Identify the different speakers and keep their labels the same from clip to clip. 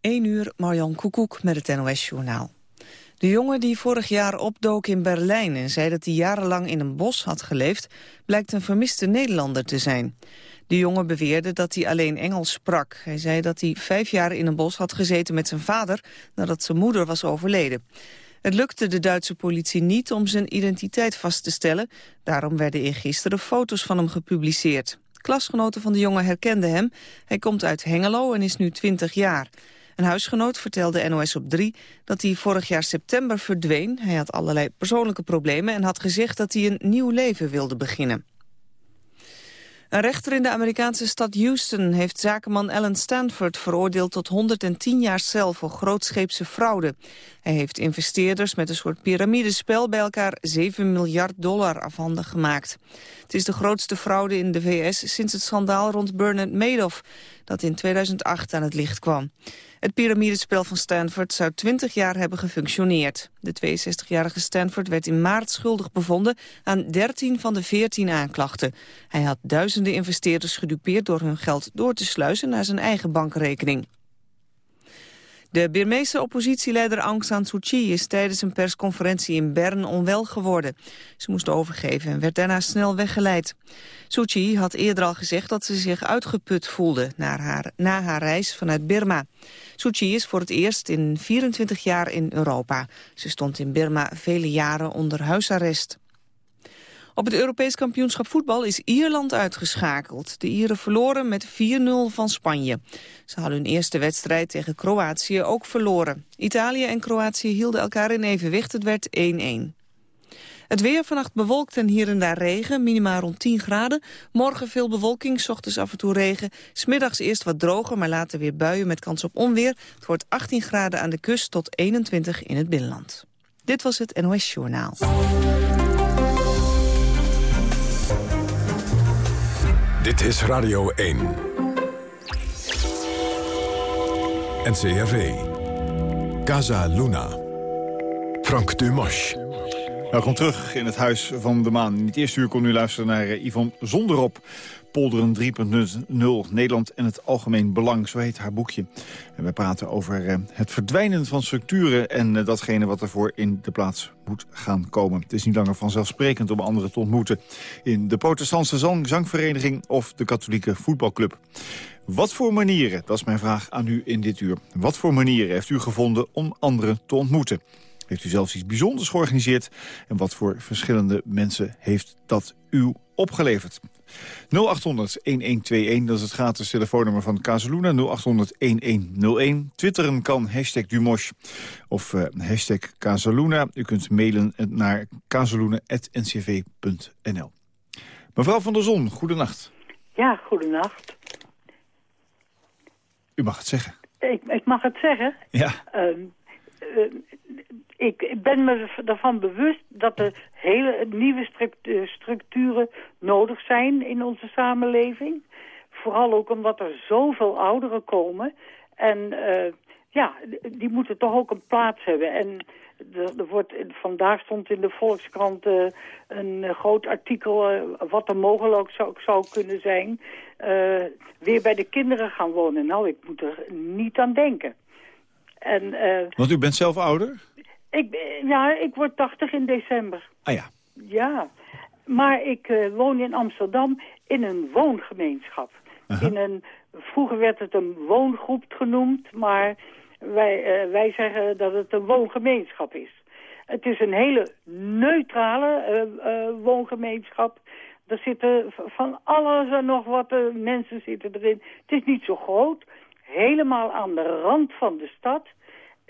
Speaker 1: 1 uur, Marjan Koekoek met het NOS-journaal. De jongen die vorig jaar opdook in Berlijn en zei dat hij jarenlang in een bos had geleefd, blijkt een vermiste Nederlander te zijn. De jongen beweerde dat hij alleen Engels sprak. Hij zei dat hij vijf jaar in een bos had gezeten met zijn vader nadat zijn moeder was overleden. Het lukte de Duitse politie niet om zijn identiteit vast te stellen. Daarom werden eergisteren foto's van hem gepubliceerd. Klasgenoten van de jongen herkenden hem. Hij komt uit Hengelo en is nu 20 jaar. Een huisgenoot vertelde NOS op 3 dat hij vorig jaar september verdween. Hij had allerlei persoonlijke problemen en had gezegd dat hij een nieuw leven wilde beginnen. Een rechter in de Amerikaanse stad Houston heeft zakenman Alan Stanford veroordeeld tot 110 jaar cel voor grootscheepse fraude. Hij heeft investeerders met een soort piramidespel bij elkaar 7 miljard dollar afhandig gemaakt. Het is de grootste fraude in de VS sinds het schandaal rond Bernard Madoff, dat in 2008 aan het licht kwam. Het piramidespel van Stanford zou 20 jaar hebben gefunctioneerd. De 62-jarige Stanford werd in maart schuldig bevonden aan 13 van de 14 aanklachten. Hij had duizenden investeerders gedupeerd door hun geld door te sluizen naar zijn eigen bankrekening. De Birmeese oppositieleider Aung San Suu Kyi is tijdens een persconferentie in Bern onwel geworden. Ze moest overgeven en werd daarna snel weggeleid. Suu Kyi had eerder al gezegd dat ze zich uitgeput voelde na haar, na haar reis vanuit Birma. Suu Kyi is voor het eerst in 24 jaar in Europa. Ze stond in Birma vele jaren onder huisarrest. Op het Europees kampioenschap voetbal is Ierland uitgeschakeld. De Ieren verloren met 4-0 van Spanje. Ze hadden hun eerste wedstrijd tegen Kroatië ook verloren. Italië en Kroatië hielden elkaar in evenwicht. Het werd 1-1. Het weer vannacht bewolkt en hier en daar regen, minimaal rond 10 graden. Morgen veel bewolking, ochtends af en toe regen. Smiddags eerst wat droger, maar later weer buien met kans op onweer. Het wordt 18 graden aan de kust tot 21 in het binnenland. Dit was het NOS Journaal.
Speaker 2: Dit is Radio 1. NCRV. Casa Luna. Frank Dumas.
Speaker 3: Welkom terug in het Huis van de Maan. In het eerste uur kon u luisteren naar uh, Yvonne Zonderop. Polderen 3.0, Nederland en het algemeen belang, zo heet haar boekje. En we praten over uh, het verdwijnen van structuren... en uh, datgene wat ervoor in de plaats moet gaan komen. Het is niet langer vanzelfsprekend om anderen te ontmoeten... in de protestantse zang zangvereniging of de katholieke voetbalclub. Wat voor manieren, dat is mijn vraag aan u in dit uur... wat voor manieren heeft u gevonden om anderen te ontmoeten? Heeft u zelfs iets bijzonders georganiseerd? En wat voor verschillende mensen heeft dat u opgeleverd? 0800-1121, dat is het gratis telefoonnummer van Casaluna. 0800-1101. Twitteren kan hashtag Dumosh of uh, hashtag Casaluna. U kunt mailen naar casaluna.ncv.nl. Mevrouw van der Zon, goedenacht.
Speaker 4: Ja, goedenacht.
Speaker 3: U mag het zeggen.
Speaker 4: Ik, ik mag het zeggen?
Speaker 3: Ja.
Speaker 4: Uh, uh, ik ben me ervan bewust dat er hele nieuwe structuren nodig zijn in onze samenleving. Vooral ook omdat er zoveel ouderen komen. En uh, ja, die moeten toch ook een plaats hebben. En er, wordt, vandaag stond in de Volkskrant uh, een groot artikel... Wat er mogelijk zou, zou kunnen zijn. weer bij de kinderen gaan wonen. Nou, ik moet er niet aan denken. En,
Speaker 3: Want u bent zelf ouder?
Speaker 4: Ik, ja, ik word 80 in december.
Speaker 3: Ah ja.
Speaker 4: Ja, maar ik uh, woon in Amsterdam in een woongemeenschap. Uh -huh. in een, vroeger werd het een woongroep genoemd, maar wij, uh, wij zeggen dat het een woongemeenschap is. Het is een hele neutrale woongemeenschap. Er zitten van alles en nog wat mensen zitten erin. Het is niet zo groot. Helemaal aan de rand van de stad.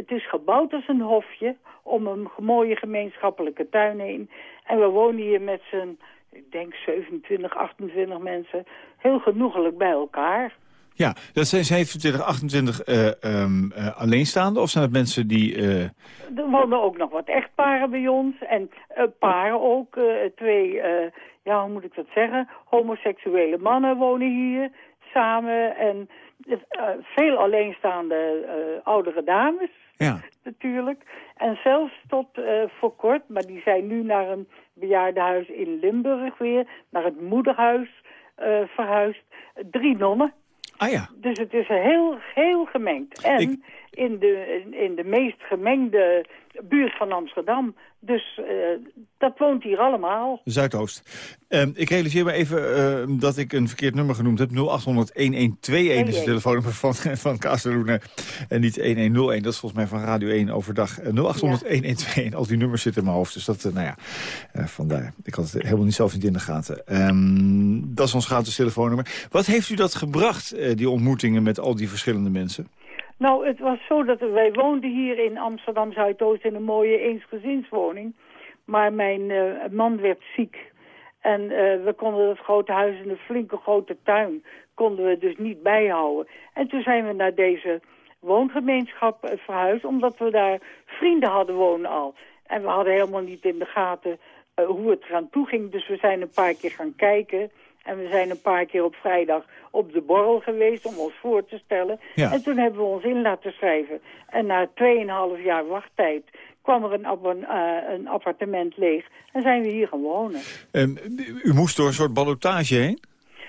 Speaker 4: Het is gebouwd als een hofje om een mooie gemeenschappelijke tuin heen. En we wonen hier met z'n, ik denk 27, 28 mensen, heel genoegelijk bij elkaar.
Speaker 3: Ja, dat zijn 27, 28 uh, um, uh, alleenstaande of zijn het mensen die... Uh...
Speaker 4: Er wonen ook nog wat echtparen bij ons en uh, paren ook. twee, ja, hoe moet ik dat zeggen, homoseksuele mannen wonen hier samen en veel alleenstaande oudere dames.
Speaker 3: Ja.
Speaker 4: Natuurlijk. En zelfs tot uh, voor kort, maar die zijn nu naar een bejaardenhuis in Limburg weer, naar het moederhuis uh, verhuisd. Drie nonnen.
Speaker 3: Ah ja.
Speaker 4: Dus het is heel, heel gemengd. En ik, in de, in de meest gemengde buurt van Amsterdam. Dus uh, dat woont hier allemaal.
Speaker 3: Zuidoost. Uh, ik realiseer me even uh, dat ik een verkeerd nummer genoemd heb. 0800-1121 is het telefoonnummer van, van Casaluna. En niet 1101, dat is volgens mij van Radio 1 overdag. 0800-1121, ja. al die nummers zitten in mijn hoofd. Dus dat, nou ja, vandaar. Ik had het helemaal niet zelf niet in de gaten. Um, dat is ons gratis telefoonnummer. Wat heeft u dat gebracht, die ontmoetingen met al die verschillende mensen?
Speaker 4: Nou, het was zo dat wij woonden hier in Amsterdam Zuidoost in een mooie eensgezinswoning. Maar mijn uh, man werd ziek. En uh, we konden dat grote huis in een flinke grote tuin konden we dus niet bijhouden. En toen zijn we naar deze woongemeenschap uh, verhuisd, omdat we daar vrienden hadden wonen al. En we hadden helemaal niet in de gaten hoe het eraan toe ging. Dus we zijn een paar keer gaan kijken. En we zijn een paar keer op vrijdag op de borrel geweest om ons voor te stellen. En toen hebben we ons in laten schrijven. En na 2,5 jaar wachttijd kwam er een, uh, een, appartement leeg. En zijn we hier gaan wonen.
Speaker 3: Um, u moest door een soort ballotage heen?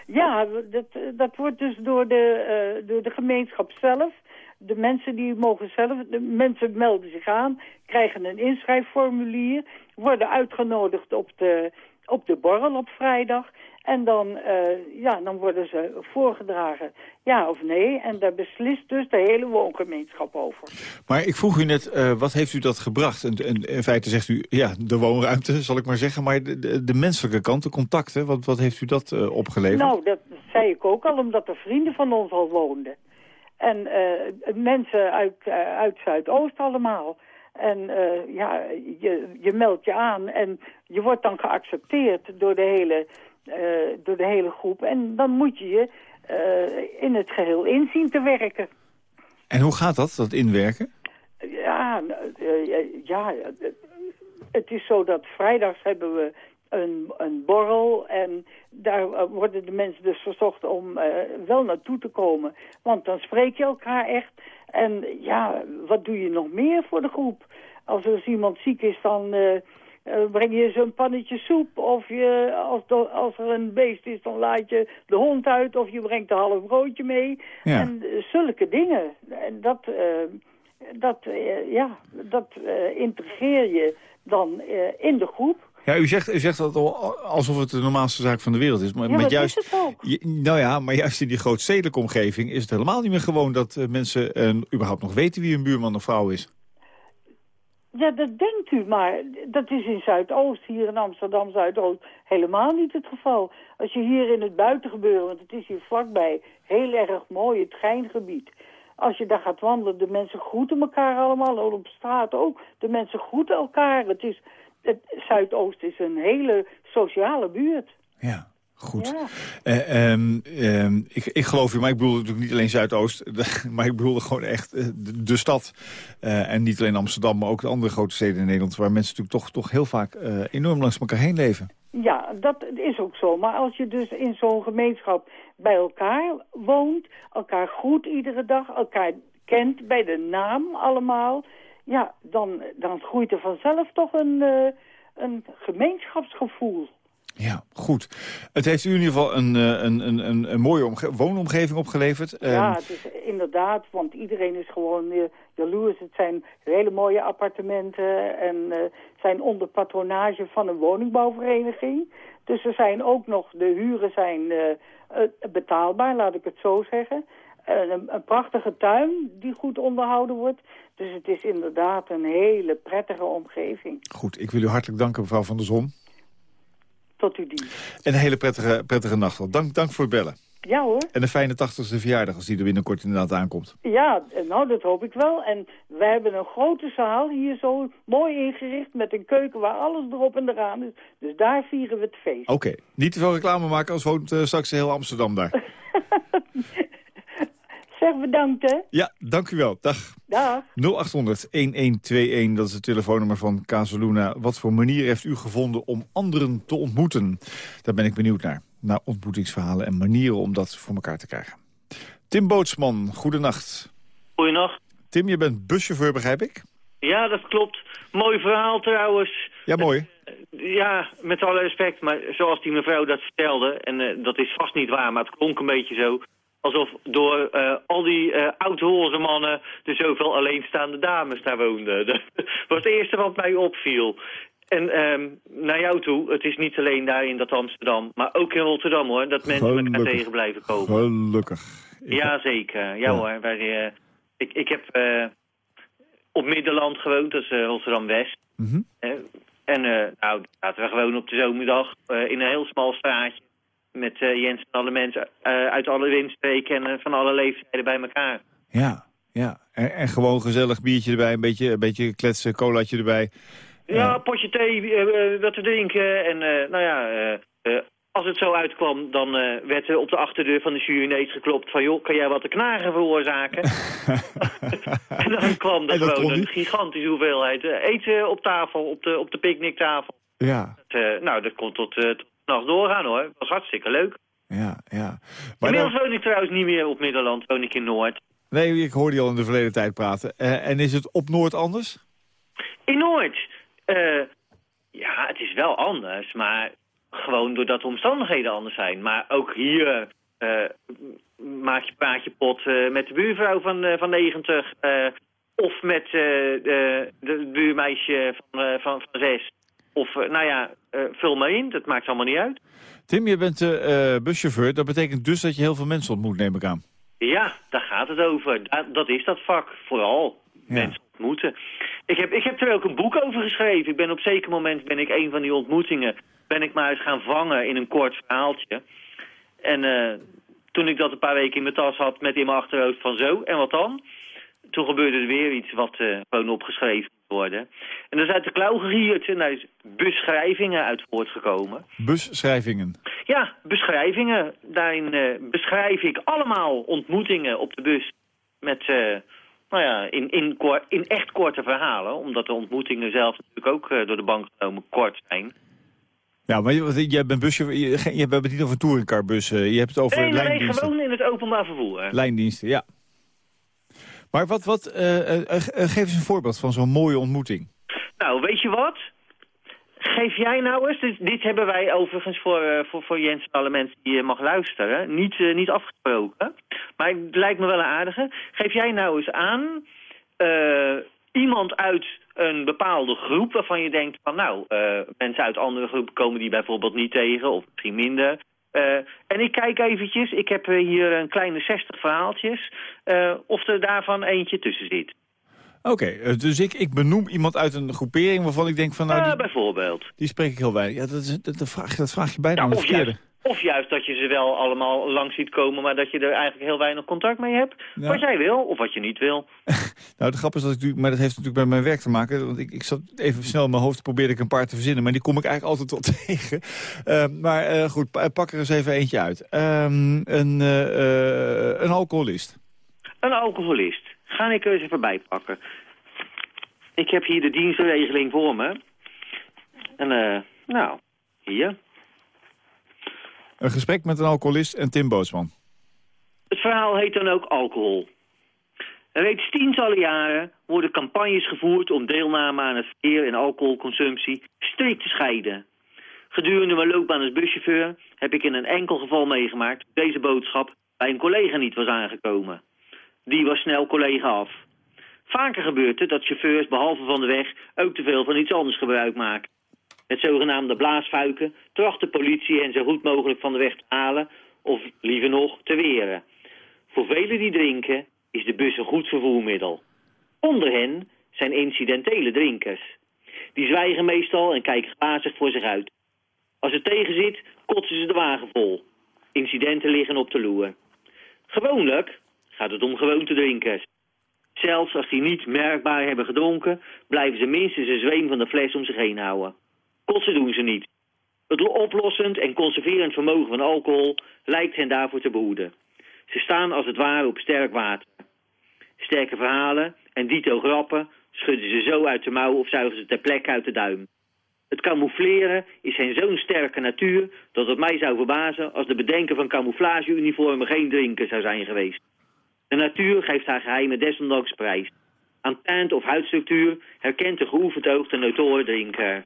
Speaker 4: Ja, dat, dat wordt dus door de, uh, door de gemeenschap zelf. De mensen die mogen zelf, de mensen melden zich aan, krijgen een inschrijfformulier, worden uitgenodigd op de, op de borrel op vrijdag. En dan, uh, ja, dan worden ze voorgedragen, ja of nee. En daar beslist dus de hele woongemeenschap over.
Speaker 3: Maar ik vroeg u net, uh, wat heeft u dat gebracht? En, en, in feite zegt u, ja, de woonruimte, zal ik maar zeggen. Maar de, de, de menselijke kant, de contacten, wat, wat heeft u dat uh, opgeleverd?
Speaker 4: Nou, dat zei ik ook al, omdat er vrienden van ons al woonden. En mensen uit, uit Zuidoost allemaal. En uh, ja, je, je meldt je aan en je wordt dan geaccepteerd door de hele door de hele groep. En dan moet je je uh, in het geheel inzien te werken.
Speaker 3: En hoe gaat dat, dat inwerken?
Speaker 4: Ja, uh, ja, het is zo dat vrijdags hebben we een, een borrel en daar worden de mensen dus verzocht om wel naartoe te komen. Want dan spreek je elkaar echt. En ja, wat doe je nog meer voor de groep? Als er iemand ziek is, dan uh, breng je zo'n pannetje soep. Of je, als, als er een beest is, dan laat je de hond uit. Of je brengt een half broodje mee. En uh, zulke dingen. En dat, uh, dat, ja, dat integreer je dan in de groep.
Speaker 3: Ja, u zegt, u zegt dat alsof het de normaalste zaak van de wereld is.
Speaker 4: Maar, ja, maar juist, is het ook.
Speaker 3: nou ja, maar juist in die grootstedelijke omgeving is het helemaal niet meer gewoon dat mensen überhaupt nog weten wie een buurman of vrouw is.
Speaker 4: Ja, dat denkt u, maar dat is in Zuidoost, hier in Amsterdam Zuidoost, helemaal niet het geval. Als je hier in het buitengebeuren, want het is hier vlakbij, heel erg mooi, het treingebied. Als je daar gaat wandelen, de mensen groeten elkaar allemaal, en op straat ook. De mensen groeten elkaar. Het is, het, Zuidoost is een hele sociale buurt.
Speaker 3: Ja. Goed. Uh, um, um, ik, ik geloof u, maar ik bedoel natuurlijk niet alleen Zuidoost. maar ik bedoel gewoon echt uh, de, de, stad. Uh, en niet alleen Amsterdam, maar ook de andere grote steden in Nederland... waar mensen natuurlijk toch, toch heel vaak enorm langs elkaar heen leven.
Speaker 4: Ja, dat is ook zo. Maar als je dus in zo'n gemeenschap bij elkaar woont... elkaar groet iedere dag, elkaar kent bij de naam allemaal... ja, dan, dan groeit er vanzelf toch een, een gemeenschapsgevoel.
Speaker 3: Ja, goed. Het heeft u in ieder geval een, eh, een, een, een mooie woonomgeving opgeleverd.
Speaker 4: Ja, ehm, het is inderdaad, want iedereen is gewoon uh, jaloers. Het zijn hele mooie appartementen en uh, zijn onder patronage van een woningbouwvereniging. Dus er zijn ook nog, de huren zijn betaalbaar, laat ik het zo zeggen. Een, een, prachtige tuin die goed onderhouden wordt. Dus het is inderdaad een hele prettige omgeving.
Speaker 3: Goed, ik wil u hartelijk danken mevrouw Van der Zon
Speaker 4: tot uw dienst.
Speaker 3: En een hele prettige, prettige nacht. Dank, dank voor het bellen.
Speaker 4: Ja hoor.
Speaker 3: En een fijne tachtigste verjaardag als die er binnenkort inderdaad aankomt.
Speaker 4: Ja, nou dat hoop ik wel. En we hebben een grote zaal hier zo mooi ingericht met een keuken waar alles erop en eraan is. Dus daar vieren we het feest.
Speaker 3: Oké, niet te veel reclame maken als woont uh, straks heel Amsterdam daar.
Speaker 4: Zeg bedankt, hè.
Speaker 3: Ja, dank u wel. Dag.
Speaker 4: Dag. 0800-1121,
Speaker 3: dat is het telefoonnummer van Casaluna. Wat voor manier heeft u gevonden om anderen te ontmoeten? Daar ben ik benieuwd naar. Naar ontmoetingsverhalen en manieren om dat voor elkaar te krijgen. Tim Bootsman, goedenacht.
Speaker 5: Goedenacht.
Speaker 3: Tim, je bent buschauffeur, begrijp ik?
Speaker 5: Ja, dat klopt. Mooi verhaal trouwens.
Speaker 3: Ja, mooi.
Speaker 5: Uh, ja, met alle respect, maar zoals die mevrouw dat vertelde... en uh, dat is vast niet waar, maar het klonk een beetje zo... Alsof door eh, al die uh, oud-roze mannen er zoveel alleenstaande dames daar woonden. Dat was het eerste wat mij opviel. En um, naar jou toe, het is niet alleen daar in dat Amsterdam, maar ook in Rotterdam hoor, dat mensen
Speaker 3: Gelukkig.
Speaker 5: elkaar tegen blijven komen.
Speaker 3: Gelukkig. Ik-
Speaker 5: Ja, zeker. Ja,
Speaker 3: Ja.
Speaker 5: hoor. Wij, eh, ik, ik heb op Middenland gewoond, dat is Rotterdam-West.
Speaker 3: Mhm.
Speaker 5: En nou, zaten we gewoon op de zomerdag in een heel smal straatje. Met eh, Jens en alle mensen eh, uit alle windstreken en eh, van alle leeftijden bij elkaar.
Speaker 3: Ja, ja. En, en gewoon gezellig biertje erbij, een beetje, een beetje kletsen, colaatje erbij.
Speaker 5: Ja, potje thee, wat te drinken. En nou ja, als het zo uitkwam, dan werd er op de achterdeur van de jury ineens geklopt van... joh, kan jij wat te knagen veroorzaken? en dan kwam er gewoon een gigantische hoeveelheid eten op tafel, op de, op de picknicktafel.
Speaker 3: Ja,
Speaker 5: nou, dat kon tot, tot nacht doorgaan hoor. Dat was hartstikke leuk.
Speaker 3: ja, ja. Maar
Speaker 5: Inmiddels
Speaker 3: dan,
Speaker 5: woon ik trouwens niet meer op Middelland, woon ik in Noord.
Speaker 3: nee, ik hoorde je al in de verleden tijd praten. Eh, en is het op Noord anders?
Speaker 5: In Noord, eh, ja, het is wel anders, maar gewoon doordat de omstandigheden anders zijn. Maar ook hier eh, maak je praatje pot met de buurvrouw van, van 90... eh, of met de, de buurmeisje van, van, van 6. Of, eh, nou ja, eh, vul maar in, dat maakt allemaal niet uit.
Speaker 3: Tim, je bent eh, buschauffeur. Dat betekent dus dat je heel veel mensen ontmoet, neem ik aan.
Speaker 5: Ja, daar gaat het over. Da- dat is dat vak, vooral.
Speaker 3: Ja.
Speaker 5: Mensen ontmoeten. Ik heb, ik heb er ook een boek over geschreven. Ik ben op zeker moment ben ik een van die ontmoetingen... ben ik maar eens gaan vangen in een kort verhaaltje. En toen ik dat een paar weken in mijn tas had met in mijn achterhoofd van zo, en wat dan? Toen gebeurde er weer iets wat eh, gewoon opgeschreven moet worden. En dat is uit de klauw gegierd en daar is beschrijvingen uit voortgekomen.
Speaker 3: Busschrijvingen.
Speaker 5: Ja, beschrijvingen. Daarin eh, beschrijf ik allemaal ontmoetingen op de bus met, eh, nou ja, in, in, in echt korte verhalen. Omdat de ontmoetingen zelf natuurlijk ook door de bank genomen kort zijn.
Speaker 3: Ja, maar je, jij bent buschauffeur. Je, je hebt het niet over touringcarbus. eh, je hebt het over
Speaker 5: Nee, nee, nee,
Speaker 3: lijndiensten.
Speaker 5: gewoon in het openbaar vervoer.
Speaker 3: Lijndiensten, ja. Maar wat, wat eh, eh, eh, geef eens een voorbeeld van zo'n mooie ontmoeting.
Speaker 5: Nou, weet je wat? Geef jij nou eens, dit, dit hebben wij overigens voor, voor, voor Jens en alle mensen die mag luisteren, niet, niet afgesproken. Maar het lijkt me wel een aardige. Geef jij nou eens aan iemand uit een bepaalde groep waarvan je denkt van nou, mensen uit andere groepen komen die bijvoorbeeld niet tegen of misschien minder. Eh, en ik kijk eventjes, ik heb eh, hier een kleine 60 verhaaltjes, eh, of er daarvan eentje tussen zit.
Speaker 3: Oké, dus ik, ik benoem iemand uit een groepering waarvan ik denk van... nou, die,
Speaker 5: bijvoorbeeld.
Speaker 3: die spreek ik heel weinig. Ja, dat, is, dat, dat vraag, je- dat vraag je bijna
Speaker 5: Ja,
Speaker 3: aan de verkeerde.
Speaker 5: juist, of juist dat je ze wel allemaal langs ziet komen, maar dat je er eigenlijk heel weinig contact mee hebt.
Speaker 3: Ja.
Speaker 5: Wat jij wil of wat je niet wil.
Speaker 3: Nou, de grap is dat ik. Maar dat heeft natuurlijk bij mijn werk te maken. Want ik, ik zat even snel in mijn hoofd, probeerde ik een paar te verzinnen. Maar die kom ik eigenlijk altijd wel tegen. Eh, maar eh, goed, pa- pak er eens even eentje uit. Ehm, een, eh, een alcoholist.
Speaker 5: Een alcoholist. Ga ik er eens even bij pakken. Ik heb hier de dienstregeling voor me. En nou, hier.
Speaker 3: Een gesprek met een alcoholist en Tim Bootsman.
Speaker 5: Het verhaal heet dan ook alcohol. Reeds tientallen jaren worden campagnes gevoerd om deelname aan het verkeer en alcoholconsumptie strikt te scheiden. Gedurende mijn loopbaan als buschauffeur heb ik in een enkel geval meegemaakt dat deze boodschap bij een collega niet was aangekomen. Die was snel collega af. Vaker gebeurt het dat chauffeurs behalve van de weg ook te veel van iets anders gebruik maken. Het zogenaamde blaasfuiken tracht de politie hen zo goed mogelijk van de weg te halen of liever nog te weren. Voor velen die drinken is de bus een goed vervoermiddel. Onder hen zijn incidentele drinkers. Die zwijgen meestal en kijken glazig voor zich uit. Als het tegen zit, kotsen ze de wagen vol. Incidenten liggen op de loer. Gewoonlijk gaat het om gewoontedrinkers. Zelfs als die niet merkbaar hebben gedronken, blijven ze minstens een zweem van de fles om zich heen houden. Kotsen doen ze niet. Het oplossend en conserverend vermogen van alcohol lijkt hen daarvoor te behoeden. Ze staan als het ware op sterk water. Sterke verhalen en dito grappen schudden ze zo uit de mouw of zuigen ze ter plekke uit de duim. Het camoufleren is hen zo'n sterke natuur dat het mij zou verbazen als de bedenker van camouflageuniformen geen drinker zou zijn geweest. De natuur geeft haar geheimen desondanks prijs. Aan teint of huidstructuur herkent de geoefend oog de notoren drinker.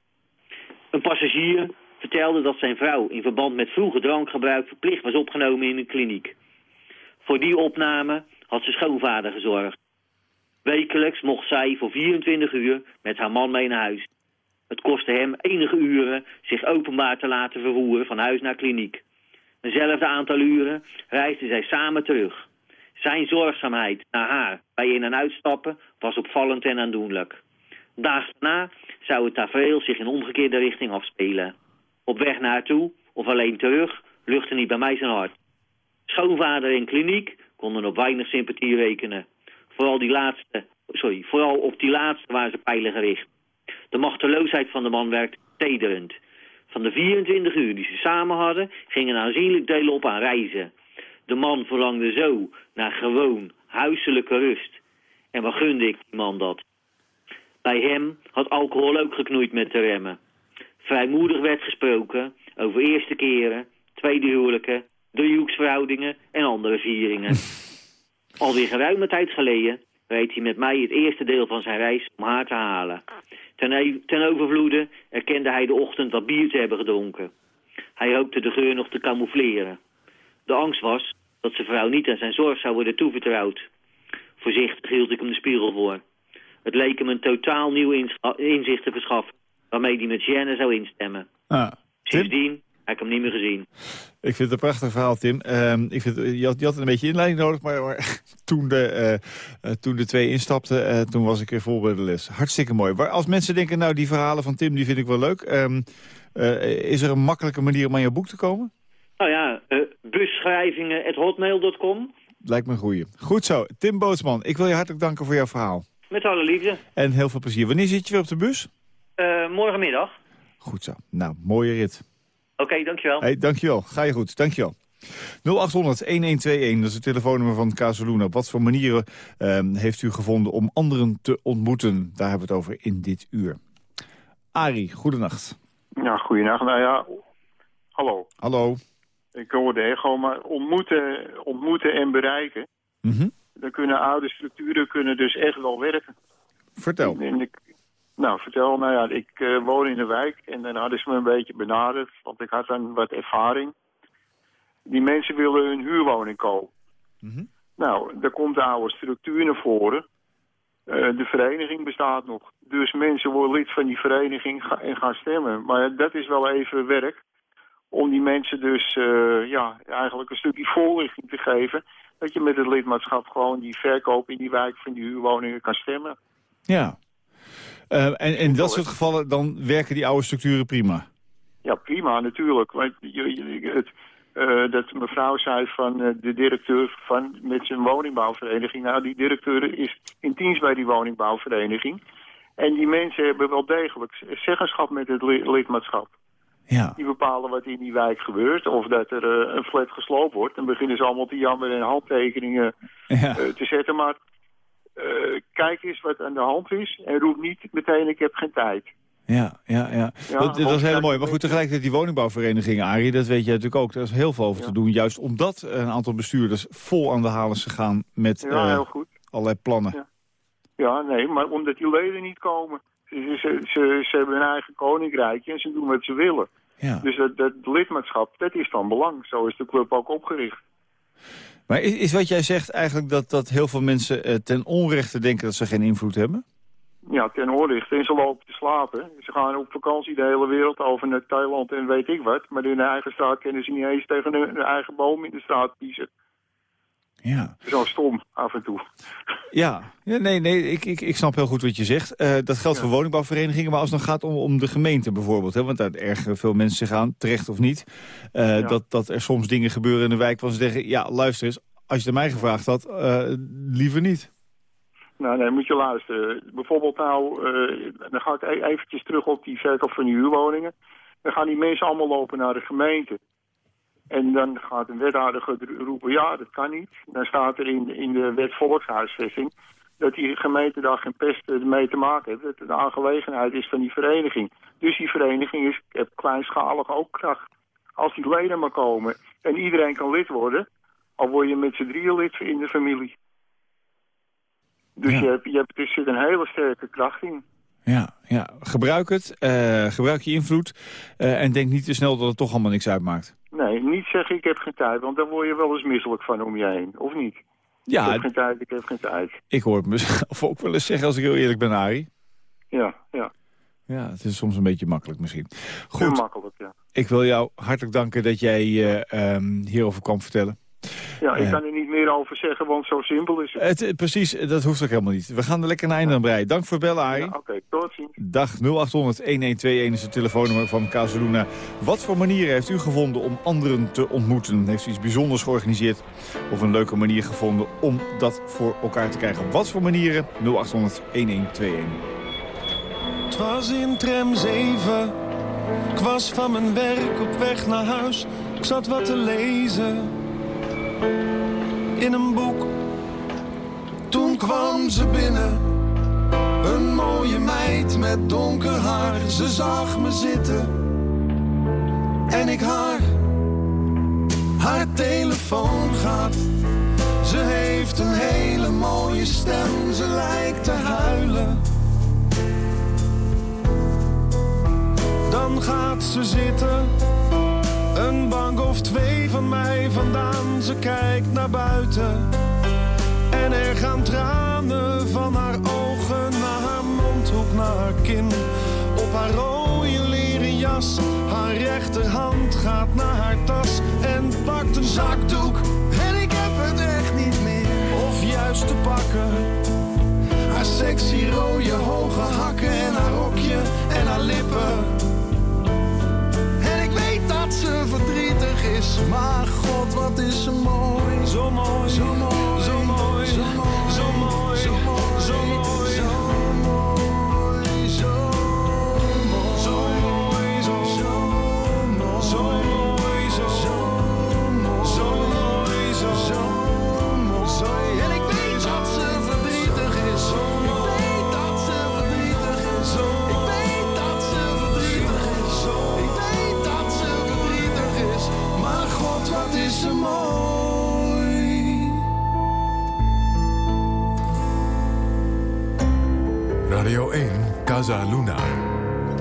Speaker 5: Een passagier vertelde dat zijn vrouw in verband met vroege drankgebruik verplicht was opgenomen in een kliniek. Voor die opname had zijn schoonvader gezorgd. Wekelijks mocht zij voor 24 uur met haar man mee naar huis. Het kostte hem enige uren zich openbaar te laten vervoeren van huis naar kliniek. Eenzelfde aantal uren reisden zij samen terug. Zijn zorgzaamheid naar haar bij in- en uitstappen was opvallend en aandoenlijk. Daags daarna zou het tafereel zich in omgekeerde richting afspelen. Op weg naartoe, of alleen terug, luchtte niet bij mij zijn hart. Schoonvader en kliniek konden op weinig sympathie rekenen. Vooral, die laatste, sorry, vooral op die laatste waren ze pijlen gericht. De machteloosheid van de man werkte tederend. Van de 24 uur die ze samen hadden, gingen aanzienlijk delen op aan reizen. De man verlangde zo naar gewoon huiselijke rust. En wat gunde ik die man dat? Bij hem had alcohol ook geknoeid met de remmen. Vrijmoedig werd gesproken over eerste keren, tweede huwelijken, driehoeksverhoudingen en andere vieringen. Alweer geruime tijd geleden reed hij met mij het eerste deel van zijn reis om haar te halen. Ten, e- ten overvloede erkende hij de ochtend wat bier te hebben gedronken. Hij hoopte de geur nog te camoufleren. De angst was dat zijn vrouw niet aan zijn zorg zou worden toevertrouwd. Voorzichtig hield ik hem de spiegel voor. Het leek hem een totaal nieuw inzicht te verschaffen... waarmee hij met Jeanne zou instemmen.
Speaker 3: Ah,
Speaker 5: Sindsdien heb ik hem niet meer gezien.
Speaker 3: ik vind het een prachtig verhaal, Tim. Ehm, ik vind, je, had, je had een beetje inleiding nodig, maar, maar toen, de, eh, eh, toen de twee instapten, eh, toen was ik weer vol bij de les. Hartstikke mooi. Maar als mensen denken, nou, die verhalen van Tim, die vind ik wel leuk. Ehm, eh, is er een makkelijke manier om aan jouw boek te komen?
Speaker 5: Nou ja, busschrijvingen.hotmail.com.
Speaker 3: Lijkt me een goeie. Goed zo. Tim Bootsman, ik wil je hartelijk danken voor jouw verhaal.
Speaker 5: Met alle liefde.
Speaker 3: En heel veel plezier. Wanneer zit je weer op de bus?
Speaker 5: Uh, morgenmiddag.
Speaker 3: Goed zo. Nou, mooie rit.
Speaker 5: Oké, okay, dankjewel.
Speaker 3: Hey, dankjewel. Ga je goed. Dankjewel. 0800-1121, dat is het telefoonnummer van Casaluna. Op wat voor manieren uh, heeft u gevonden om anderen te ontmoeten? Daar hebben we het over in dit uur. Arie, goedenacht.
Speaker 6: Ja, goedenacht. Nou ja, hallo.
Speaker 3: Hallo.
Speaker 6: Ik hoorde echo, maar ontmoeten, ontmoeten en bereiken.
Speaker 3: Mm -hmm.
Speaker 6: Dan kunnen oude structuren kunnen dus echt wel werken.
Speaker 3: Vertel.
Speaker 6: En ik, nou, vertel. Nou ja, ik uh, woon in de wijk en dan hadden ze me een beetje benaderd, want ik had dan wat ervaring. Die mensen willen hun huurwoning kopen.
Speaker 3: Mm -hmm.
Speaker 6: Nou, daar komt de oude structuur naar voren. Uh, de vereniging bestaat nog. Dus mensen worden lid van die vereniging en gaan stemmen. Maar dat is wel even werk. Om die mensen dus uh, ja, eigenlijk een stukje voorlichting te geven. Dat je met het lidmaatschap gewoon die verkoop in die wijk van die huurwoningen kan stemmen.
Speaker 3: Ja. Uh, en in dat soort gevallen dan werken die oude structuren prima?
Speaker 6: Ja, prima natuurlijk. Want je, je, het, uh, dat mevrouw zei van uh, de directeur van met zijn woningbouwvereniging. Nou, die directeur is in dienst bij die woningbouwvereniging. En die mensen hebben wel degelijk zeggenschap met het lidmaatschap.
Speaker 3: Ja.
Speaker 6: Die bepalen wat in die wijk gebeurt. Of dat er uh, een flat gesloopt wordt. Dan beginnen ze allemaal te jammeren en handtekeningen
Speaker 3: ja.
Speaker 6: te zetten. Maar kijk eens wat aan de hand is. En roep niet meteen ik heb geen tijd.
Speaker 3: Ja, ja, ja.
Speaker 6: Ja,
Speaker 3: dat, dat is heel mooi. Maar goed, tegelijkertijd die woningbouwverenigingen, Arie, dat weet je natuurlijk ook. Daar is heel veel over
Speaker 6: Ja.
Speaker 3: te doen. Juist omdat een aantal bestuurders vol aan de halen is gegaan met
Speaker 6: Ja,
Speaker 3: eh, allerlei plannen.
Speaker 6: Ja. Ja, nee, maar omdat die leden niet komen. Ze, ze, ze, ze hebben hun eigen koninkrijkje en ze doen wat ze willen.
Speaker 3: Ja.
Speaker 6: Dus dat, dat lidmaatschap, dat is van belang. Zo is de club ook opgericht.
Speaker 3: Maar is, is wat jij zegt eigenlijk dat, dat heel veel mensen eh, ten onrechte denken dat ze geen invloed hebben?
Speaker 6: Ja, ten onrechte. En ze lopen te slapen. Ze gaan op vakantie de hele wereld over naar Thailand en weet ik wat. Maar in hun eigen straat kunnen ze niet eens tegen hun, hun eigen boom in de straat kiezen.
Speaker 3: Ja.
Speaker 6: Zo stom af en toe.
Speaker 3: Ja, ja nee, nee ik, ik, ik snap heel goed wat je zegt. Eh, dat geldt
Speaker 6: Ja.
Speaker 3: voor woningbouwverenigingen, maar als het dan gaat om, om de gemeente bijvoorbeeld... Hè, want daar ergeren veel mensen zich aan, terecht of niet... eh,
Speaker 6: Ja.
Speaker 3: dat, dat er soms dingen gebeuren in de wijk waar ze zeggen... ja, luister eens, als je het mij gevraagd had, eh, liever niet.
Speaker 6: Nou, nee, moet je luisteren. Bijvoorbeeld nou, dan ga ik e- eventjes terug op die verkoop van die huurwoningen. Dan gaan die mensen allemaal lopen naar de gemeente. En dan gaat een wethouder roepen, ja, dat kan niet. Dan staat er in, in de wet volkshuisvesting dat die gemeente daar geen pest mee te maken heeft. Dat het een aangelegenheid is van die vereniging. Dus die vereniging is, heeft kleinschalig ook kracht. Als die leden maar komen en iedereen kan lid worden... al word je met z'n drieën lid in de familie. Dus
Speaker 3: Ja.
Speaker 6: je hebt, je hebt, er zit een hele sterke kracht in.
Speaker 3: Ja, ja. gebruik het, eh, gebruik je invloed... eh, en denk niet te snel dat het toch allemaal niks uitmaakt.
Speaker 6: Nee, niet zeggen ik heb geen tijd, want daar word je wel eens misselijk van om je heen, of niet?
Speaker 3: Ja,
Speaker 6: ik heb geen tijd, ik heb geen tijd.
Speaker 3: ik hoor het mezelf ook wel eens zeggen als ik heel eerlijk ben, Arie.
Speaker 6: Ja, ja.
Speaker 3: Ja, het is soms een beetje makkelijk misschien. Goed,
Speaker 6: makkelijk, ja.
Speaker 3: ik wil jou hartelijk danken dat jij eh, ehm, hierover kwam vertellen.
Speaker 6: Ja, ik
Speaker 3: Eh.
Speaker 6: kan er niet meer over zeggen, want zo simpel is het.
Speaker 3: Het, eh, precies, dat hoeft ook helemaal niet. We gaan er lekker een einde aan breien. Dank voor het bellen, Arie.
Speaker 6: Ja, Oké, tot ziens.
Speaker 3: Dag 0800-1121 is het telefoonnummer van Casaluna. Wat voor manieren heeft u gevonden om anderen te ontmoeten? Heeft u iets bijzonders georganiseerd? Of een leuke manier gevonden om dat voor elkaar te krijgen? Wat voor manieren? 0800-1121.
Speaker 7: Het was in tram 7. Ik was van mijn werk op weg naar huis. Ik zat wat te lezen. In een boek. Toen kwam ze binnen. Een mooie meid met donker haar. Ze zag me zitten. En ik haar. Haar telefoon gaat. Ze heeft een hele mooie stem. Ze lijkt te huilen. Dan gaat ze zitten, een bank of twee van mij vandaan. Ze kijkt naar buiten en er gaan tranen van haar ogen naar haar mondhoek, naar haar kin. Op haar rode leren jas, haar rechterhand gaat naar haar tas en pakt een zakdoek. En ik heb het echt niet meer, of juist te pakken. Haar sexy rode hoge hakken en haar rokje en haar lippen. Dat ze verdrietig is, maar god wat is ze mooi, zo mooi, zo mooi,
Speaker 2: Casa Luna.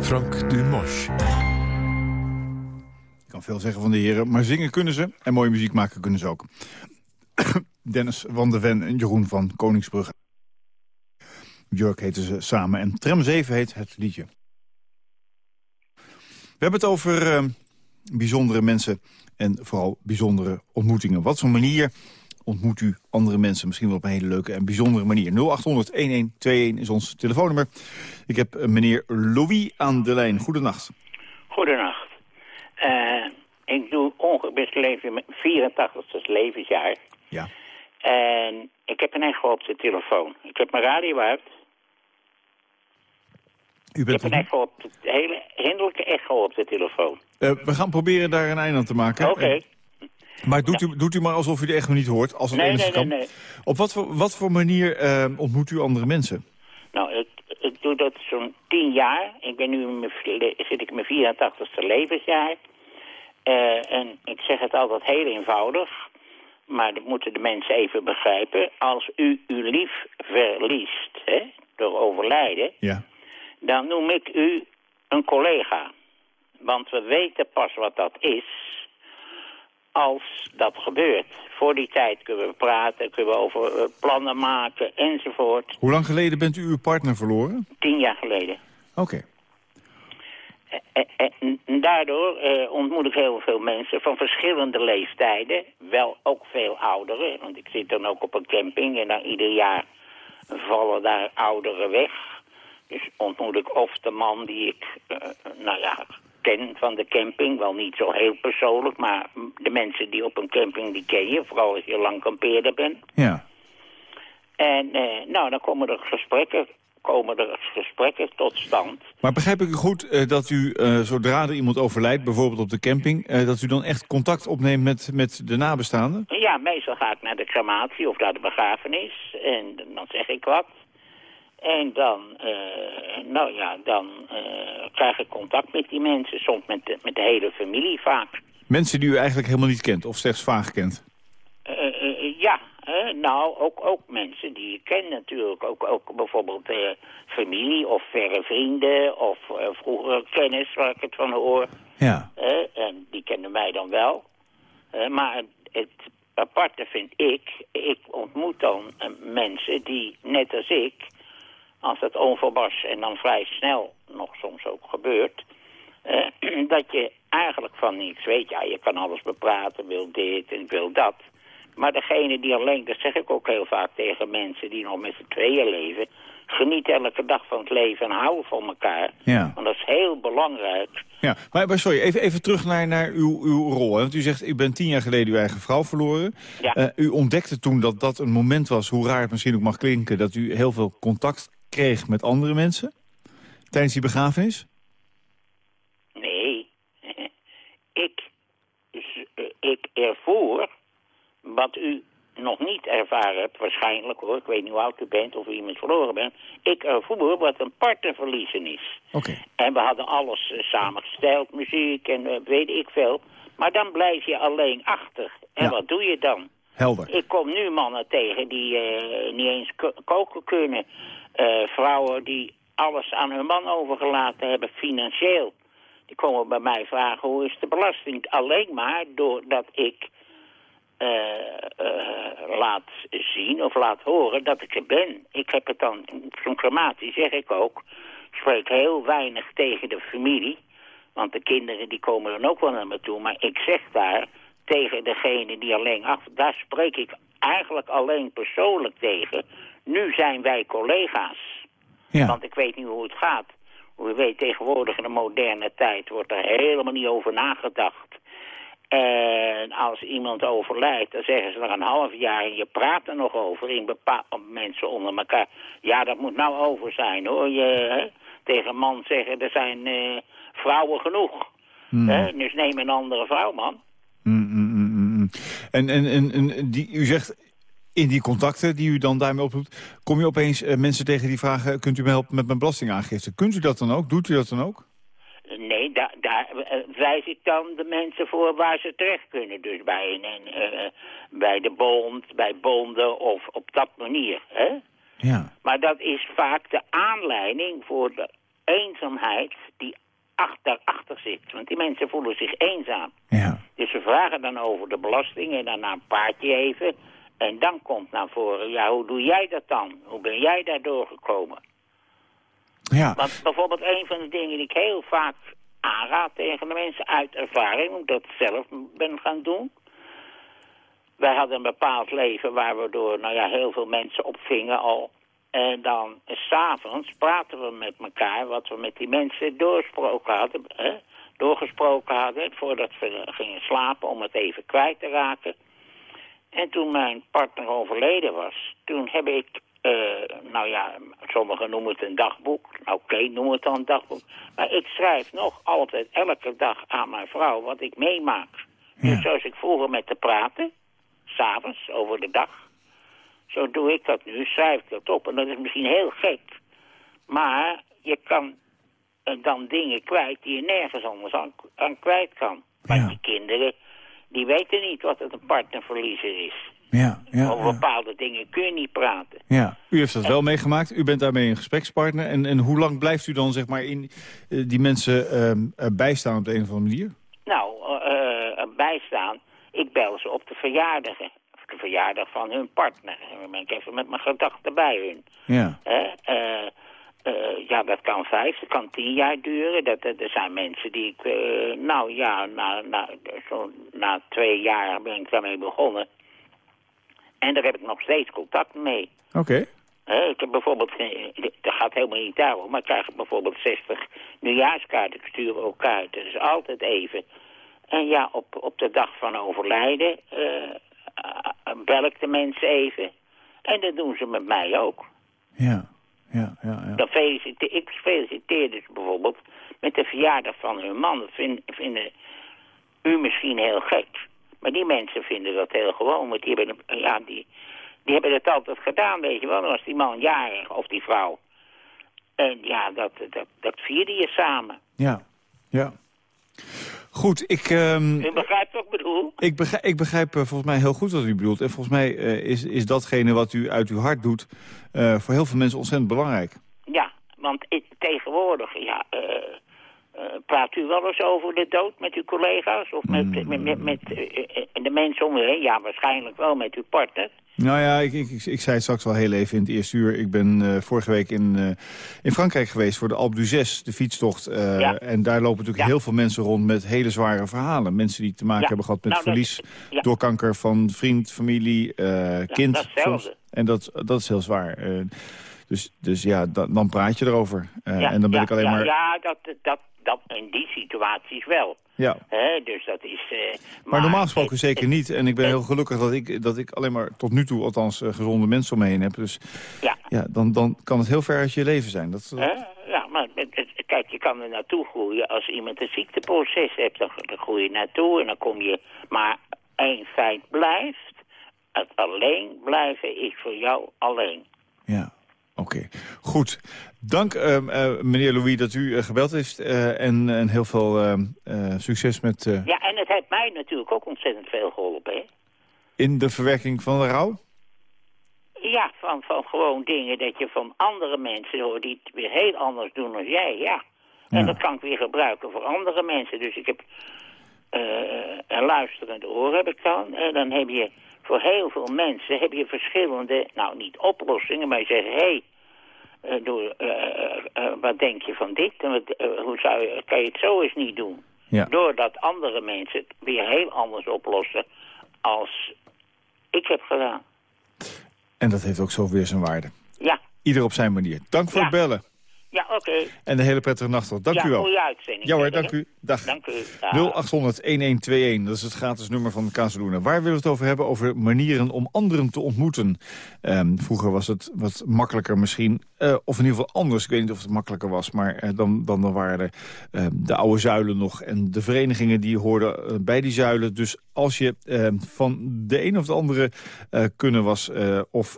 Speaker 2: Frank Dumosch.
Speaker 3: Ik kan veel zeggen van de heren, maar zingen kunnen ze. En mooie muziek maken kunnen ze ook. Dennis van der Ven en Jeroen van Koningsbrugge. Jurk heten ze samen en Tram 7 heet het liedje. We hebben het over eh, bijzondere mensen en vooral bijzondere ontmoetingen. Wat voor manier ontmoet u andere mensen? Misschien wel op een hele leuke en bijzondere manier. 0800-1121 is ons telefoonnummer. Ik heb eh, meneer Louis aan de lijn. Goedenacht.
Speaker 8: Goedenacht. Eh, ik doe ongeveer mijn 84ste levensjaar.
Speaker 3: Ja.
Speaker 8: En ik heb een echo op de telefoon. Ik heb mijn radio uit.
Speaker 3: U
Speaker 8: Ik
Speaker 3: bent
Speaker 8: heb een echo op de hele hinderlijke echo op de telefoon.
Speaker 3: Eh, we gaan proberen daar een einde aan te maken.
Speaker 8: Oké.
Speaker 3: Maar doet u, doet u maar alsof u de echo niet hoort, als het
Speaker 8: Nee,
Speaker 3: enige
Speaker 8: nee, nee, nee.
Speaker 3: Op wat voor, wat voor manier eh, ontmoet u andere mensen?
Speaker 8: Nou, ik, ik doe dat zo'n tien jaar. Ik ben nu in mijn, le- zit ik mijn 84ste levensjaar. Eh, en ik zeg het altijd heel eenvoudig. Maar dat moeten de mensen even begrijpen. Als u uw lief verliest hè, door overlijden...
Speaker 3: Ja.
Speaker 8: dan noem ik u een collega. Want we weten pas wat dat is als dat gebeurt. Voor die tijd kunnen we praten, kunnen we over eh, plannen maken enzovoort.
Speaker 3: Hoe lang geleden bent u uw partner verloren?
Speaker 8: Tien jaar geleden.
Speaker 3: Oké.
Speaker 8: En, en- en daardoor eh, ontmoet ik heel veel mensen van verschillende leeftijden. Wel ook veel ouderen, want ik zit dan ook op een camping en dan ieder jaar vallen daar ouderen weg. Dus ontmoet ik of de man die ik, eh, nou ja, ken van de camping. Wel niet zo heel persoonlijk, maar de mensen die op een camping die ken je. Vooral als je lang kampeerder bent.
Speaker 3: Ja.
Speaker 8: En eh, nou, dan komen er gesprekken, komen er gesprekken tot stand.
Speaker 3: Maar begrijp ik u goed eh, dat u, eh, zodra er iemand overlijdt, bijvoorbeeld op de camping... dat u dan echt contact opneemt met, met de nabestaanden?
Speaker 8: Ja, meestal ga ik naar de crematie of naar de begrafenis. En dan zeg ik wat. En dan, eh, nou ja, dan eh, krijg ik contact met die mensen. Soms met de, met de hele familie vaak.
Speaker 3: Mensen die u eigenlijk helemaal niet kent, of slechts vaag kent?
Speaker 8: Eh, ja, nou, ook, ook mensen die je kent natuurlijk. Ook, ook bijvoorbeeld familie of verre vrienden of vroegere kennis waar ik het van hoor.
Speaker 3: Ja.
Speaker 8: En die kennen mij dan wel. Maar het aparte vind ik, ik ontmoet dan mensen die, net als ik, als het onverwas en dan vrij snel nog soms ook gebeurt, eh, dat je eigenlijk van niets weet. Ja, je kan alles bepraten, wil dit en wil dat. Maar degene die alleen, dat zeg ik ook heel vaak tegen mensen die nog met z'n tweeën leven, geniet elke dag van het leven en hou van elkaar.
Speaker 3: Ja.
Speaker 8: Want dat is heel belangrijk.
Speaker 3: Ja, maar, maar sorry, even, even terug naar, naar uw, uw rol. Hè? Want u zegt, u bent tien jaar geleden uw eigen vrouw verloren.
Speaker 8: Ja.
Speaker 3: Eh, u ontdekte toen dat dat een moment was, hoe raar het misschien ook mag klinken... dat u heel veel contact kreeg met andere mensen tijdens die begrafenis?
Speaker 8: Nee, ik, ik ervoor wat u nog niet ervaren hebt, waarschijnlijk hoor. Ik weet niet hoe oud u bent of u iemand verloren bent. Ik ervoer wat een partnerverliezen is.
Speaker 3: Oké.
Speaker 8: En we hadden alles eh, samengesteld, muziek en eh, weet ik veel. Maar dan blijf je alleen achter. En
Speaker 3: Ja.
Speaker 8: wat doe je dan?
Speaker 3: Helder.
Speaker 8: Ik kom nu mannen tegen die eh, niet eens ko- koken kunnen. Eh, vrouwen die alles aan hun man overgelaten hebben, financieel. Die komen bij mij vragen hoe is de belasting. Alleen maar doordat ik eh, eh, laat zien of laat horen dat ik er ben. Ik heb het dan, zo'n crematie zeg ik ook, ik spreek heel weinig tegen de familie. Want de kinderen die komen dan ook wel naar me toe. Maar ik zeg daar tegen degene die alleen achter... Daar spreek ik eigenlijk alleen persoonlijk tegen. Nu zijn wij collega's.
Speaker 3: Ja.
Speaker 8: Want ik weet niet hoe het gaat. Hoe je weet, tegenwoordig in de moderne tijd wordt er helemaal niet over nagedacht. En als iemand overlijdt, dan zeggen ze er een half jaar en je praat er nog over in bepaalde mensen onder elkaar. Ja, dat moet nou over zijn hoor. Je, hè, tegen een man zeggen, er zijn eh, vrouwen genoeg. Hè? Dus neem een andere vrouw, man.
Speaker 3: Mm, mm, mm, mm, mm. En, en, en, en die, u zegt, in die contacten die u dan daarmee oproept... kom je opeens eh, mensen tegen die vragen... kunt u me helpen met mijn belastingaangifte? Kunt u dat dan ook? Doet u dat dan ook?
Speaker 8: Nee, da daar eh, wijs ik dan de mensen voor waar ze terecht kunnen. Dus bij, een, een, eh, bij de bond, bij bonden of op dat manier. Hè?
Speaker 3: Ja.
Speaker 8: Maar dat is vaak de aanleiding voor de eenzaamheid die ach- daarachter zit. Want die mensen voelen zich eenzaam.
Speaker 3: Ja.
Speaker 8: Dus ze vragen dan over de belasting en daarna een paardje even. En dan komt naar voren, ja, hoe doe jij dat dan? Hoe ben jij daar doorgekomen?
Speaker 3: Ja.
Speaker 8: Want bijvoorbeeld een van de dingen die ik heel vaak aanraad tegen de mensen uit ervaring, omdat ik zelf ben gaan doen. Wij hadden een bepaald leven waar we door nou ja, heel veel mensen opvingen al. En dan s'avonds praten we met elkaar wat we met die mensen doorgesproken hadden. Hè? Doorgesproken hadden voordat we gingen slapen om het even kwijt te raken. En toen mijn partner overleden was, toen heb ik, eh, nou ja, sommigen noemen het een dagboek. Nou, oké, noem het dan een dagboek. Maar ik schrijf nog altijd elke dag aan mijn vrouw wat ik meemaak. Dus zoals ik vroeger met te praten, s'avonds, over de dag. Zo doe ik dat nu, schrijf ik dat op. En dat is misschien heel gek. Maar je kan eh, dan dingen kwijt die je nergens anders aan, aan kwijt kan. Maar
Speaker 3: Ja.
Speaker 8: die kinderen, die weten niet wat het een partnerverliezer is.
Speaker 3: Ja, ja,
Speaker 8: Over
Speaker 3: ja.
Speaker 8: bepaalde dingen kun je niet praten.
Speaker 3: ja. U heeft dat wel meegemaakt. U bent daarmee een gesprekspartner. En, en hoe lang blijft u dan zeg maar in eh, die mensen ehm, eh, bijstaan op de een of andere manier?
Speaker 8: Nou, eh, eh, bijstaan, ik bel ze op de verjaardagen. Of de verjaardag van hun partner. En dan ben ik even met mijn gedachten bij hun.
Speaker 3: Ja.
Speaker 8: Hè? Eh, eh, ja, dat kan vijf, dat kan tien jaar duren. Dat, er zijn mensen die ik... eh, nou ja, na, na, zo, na twee jaar ben ik daarmee begonnen. En daar heb ik nog steeds contact mee.
Speaker 3: Oké.
Speaker 8: Hè, ik heb bijvoorbeeld, eh, dat gaat helemaal niet daarom, maar ik krijg bijvoorbeeld 60 nieuwjaarskaarten, ik stuur ook. Dat is altijd even. En ja, op, op de dag van overlijden eh, eh, bel ik de mensen even. En dat doen ze met mij ook.
Speaker 3: Ja. Ja, ja, ja.
Speaker 8: Dan feliciteer, ik feliciteer dus bijvoorbeeld met de verjaardag van hun man. Dat vind, vinden u misschien heel gek. Maar die mensen vinden dat heel gewoon. Want die hebben, ja, die, die hebben het altijd gedaan, weet je wel. Dan was die man jarig, of die vrouw. En ja, dat, dat, dat vierde je samen.
Speaker 3: Ja. Ja. Goed, ik... ehm,
Speaker 8: U begrijpt wat ik bedoel?
Speaker 3: Ik begrijp, ik begrijp eh, volgens mij heel goed wat u bedoelt. En volgens mij eh, is, is datgene wat u uit uw hart doet... eh, voor heel veel mensen ontzettend belangrijk.
Speaker 8: Ja, want ik, tegenwoordig, ja, praat u wel eens over de dood met uw collega's? Of met,
Speaker 3: Mm.
Speaker 8: met, met, met, eh, eh, de mensen om u heen? Ja, waarschijnlijk wel met uw partner.
Speaker 3: Nou ja, ik, ik, ik, ik zei het straks wel heel even in het eerste uur. Ik ben eh, vorige week in, eh, in Frankrijk geweest voor de Alpe d'Huez, de fietstocht. eh,
Speaker 8: Ja.
Speaker 3: En daar lopen natuurlijk
Speaker 8: Ja.
Speaker 3: heel veel mensen rond met hele zware verhalen. Mensen die te maken
Speaker 8: Ja.
Speaker 3: hebben gehad met
Speaker 8: Nou,
Speaker 3: verlies door kanker van vriend, familie, eh, kind.
Speaker 8: dat.
Speaker 3: En dat, dat is heel zwaar. Eh, dus, dus ja, da- dan praat je erover. Eh,
Speaker 8: ja,
Speaker 3: en dan ben ik alleen
Speaker 8: ja,
Speaker 3: maar...
Speaker 8: Ja, dat, dat, dat, in die situaties wel.
Speaker 3: Ja.
Speaker 8: Hè, dus dat is... eh,
Speaker 3: Maar normaal gesproken
Speaker 8: het-
Speaker 3: zeker
Speaker 8: het-
Speaker 3: niet. En ik ben heel gelukkig dat ik, dat ik alleen maar tot nu toe althans eh, gezonde mensen om me heen heb. Dus
Speaker 8: Ja.
Speaker 3: ja, dan, dan kan het heel ver uit je leven zijn. Dat,
Speaker 8: Hè? Ja, maar kijk, je kan er naartoe groeien. Als iemand een ziekteproces heeft, dan, dan groei je naartoe en dan kom je... Maar één feit blijft. Het alleen blijven is voor jou alleen.
Speaker 3: Ja, oké. Goed. Dank ehm, eh, meneer Louis dat u eh, gebeld heeft. eh, en, en heel veel ehm, eh, succes met
Speaker 8: Ja, en het heeft mij natuurlijk ook ontzettend veel geholpen, hè?
Speaker 3: in de verwerking van de rouw.
Speaker 8: Ja, van, van gewoon dingen dat je van andere mensen hoort die het weer heel anders doen dan jij, ja. En
Speaker 3: Ja.
Speaker 8: dat kan ik weer gebruiken voor andere mensen. Dus ik heb een luisterend oor heb ik dan. En dan heb je voor heel veel mensen heb je verschillende, nou niet oplossingen, maar je zegt, hé, hey, eh, door, eh, eh, wat denk je van dit? En wat, hoe zou je, kan je het zo eens niet doen?
Speaker 3: Ja.
Speaker 8: Doordat andere mensen het weer heel anders oplossen als ik heb gedaan.
Speaker 3: En dat heeft ook zo weer zijn waarde.
Speaker 8: Ja,
Speaker 3: Ieder op zijn manier. Dank voor
Speaker 8: Ja.
Speaker 3: het bellen.
Speaker 8: Ja, oké.
Speaker 3: En een hele prettige nacht. Dank
Speaker 8: ja,
Speaker 3: u wel.
Speaker 8: goede uitzending.
Speaker 3: Ja hoor, dank u. Dag.
Speaker 8: Dank u. Dag.
Speaker 3: 0800-1121, dat is het gratis nummer van Casaluna. Waar willen we het over hebben? Over manieren om anderen te ontmoeten. Ehm, vroeger was het wat makkelijker misschien, eh, of in ieder geval anders. Ik weet niet of het makkelijker was, maar eh, dan, dan, dan waren er ehm, de oude zuilen nog... en de verenigingen die hoorden eh, bij die zuilen. Dus als je ehm, van de een of de andere kunnen was of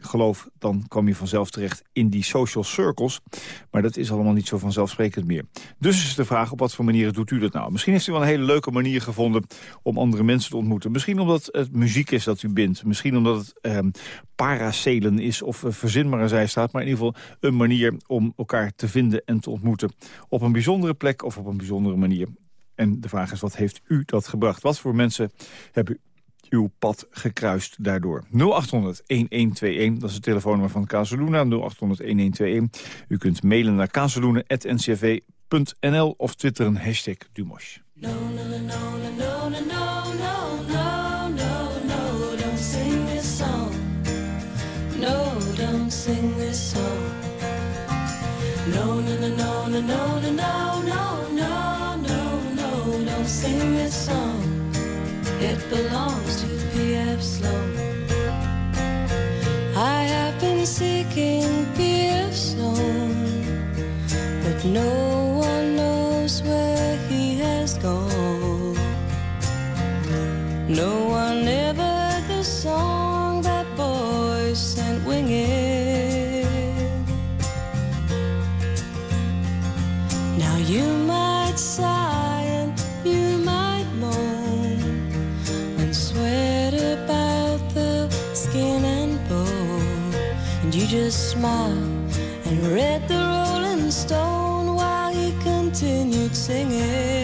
Speaker 3: geloof... dan kwam je vanzelf terecht in die social circles. Maar dat is allemaal niet zo vanzelfsprekend meer. Dus is de vraag, op wat voor manieren doet u dat nou? Misschien heeft u wel een hele leuke manier gevonden om andere mensen te ontmoeten. Misschien omdat het muziek is dat u bindt. Misschien omdat het ehm, paracelen is of uh, verzin maar een zijstaat. Maar in ieder geval een manier om elkaar te vinden en te ontmoeten. Op een bijzondere plek of op een bijzondere manier. En de vraag is, wat heeft u dat gebracht? Wat voor mensen hebben uw pad gekruist daardoor. 0800-1121, dat is het telefoonnummer van Casaluna. 0800-1121. U kunt mailen naar casaluna.ncv.nl of twitteren hashtag Dumosh.
Speaker 9: No, no, no, no, no, no, no, no, no, no, no, no, no, don't sing this song. It belongs to P.F. Sloan. I have been seeking P.F. Sloan, but no one knows where he has gone. No just smile and read the Rolling Stone while he continued singing.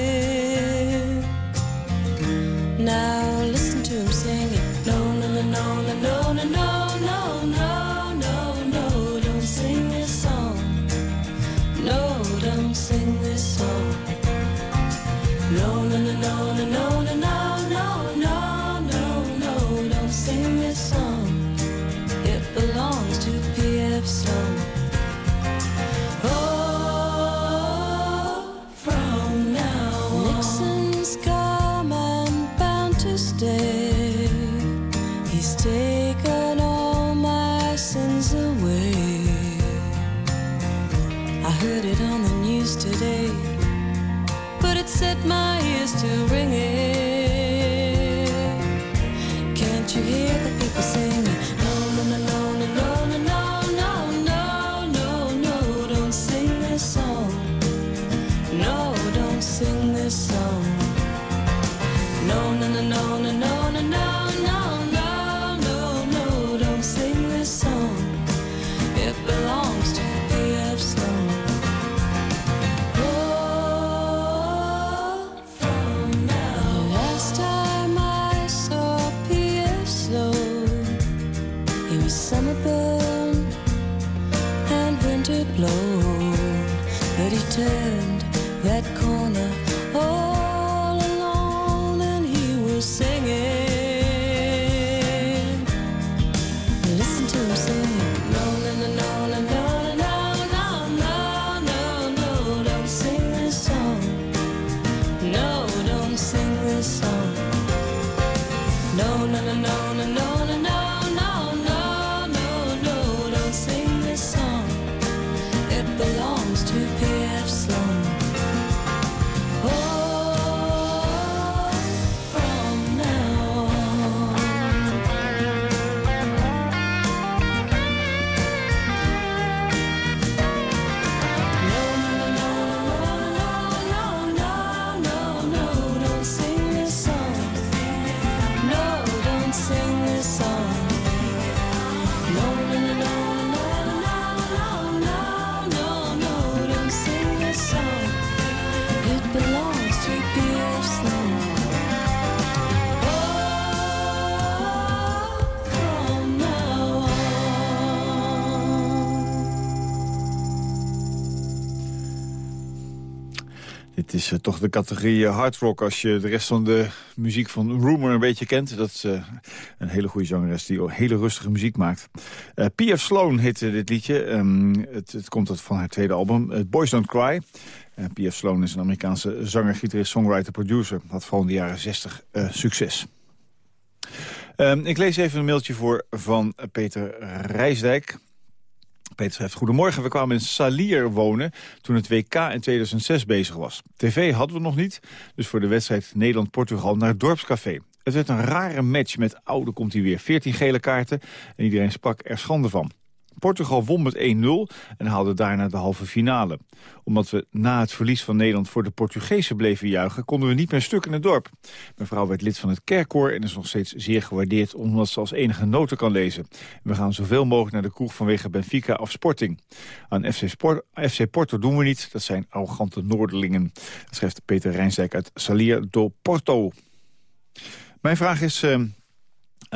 Speaker 3: Is eh, toch de categorie eh, hard rock als je de rest van de muziek van Rumor een beetje kent. Dat is eh, een hele goede zangeres die hele rustige muziek maakt. Eh P.F. Sloan heette dit liedje. Ehm, het, het komt uit van haar tweede album, eh, Boys Don't Cry. P.F. Sloan is een Amerikaanse zanger, gitarist, songwriter, producer. Had vooral in de jaren 60 eh, succes. Ehm, ik lees even een mailtje voor van Peter Rijsdijk. Peter schrijft, goedemorgen, we kwamen in Salier wonen toen het WK in 2006 bezig was. TV hadden we nog niet, dus voor de wedstrijd Nederland-Portugal naar het dorpscafé. Het werd een rare match met oude komt hij weer. 14 gele kaarten en iedereen sprak er schande van. Portugal won met 1-0 en haalde daarna de halve finale. Omdat we na het verlies van Nederland voor de Portugezen bleven juichen... konden we niet meer stuk in het dorp. Mijn vrouw werd lid van het kerkkoor en is nog steeds zeer gewaardeerd... omdat ze als enige noten kan lezen. We gaan zoveel mogelijk naar de kroeg vanwege Benfica of Sporting. Aan FC, Sport, FC Porto doen we niet, dat zijn arrogante Noorderlingen. Dat schrijft Peter Rijnsdijk uit Salier do Porto. Mijn vraag is... eh,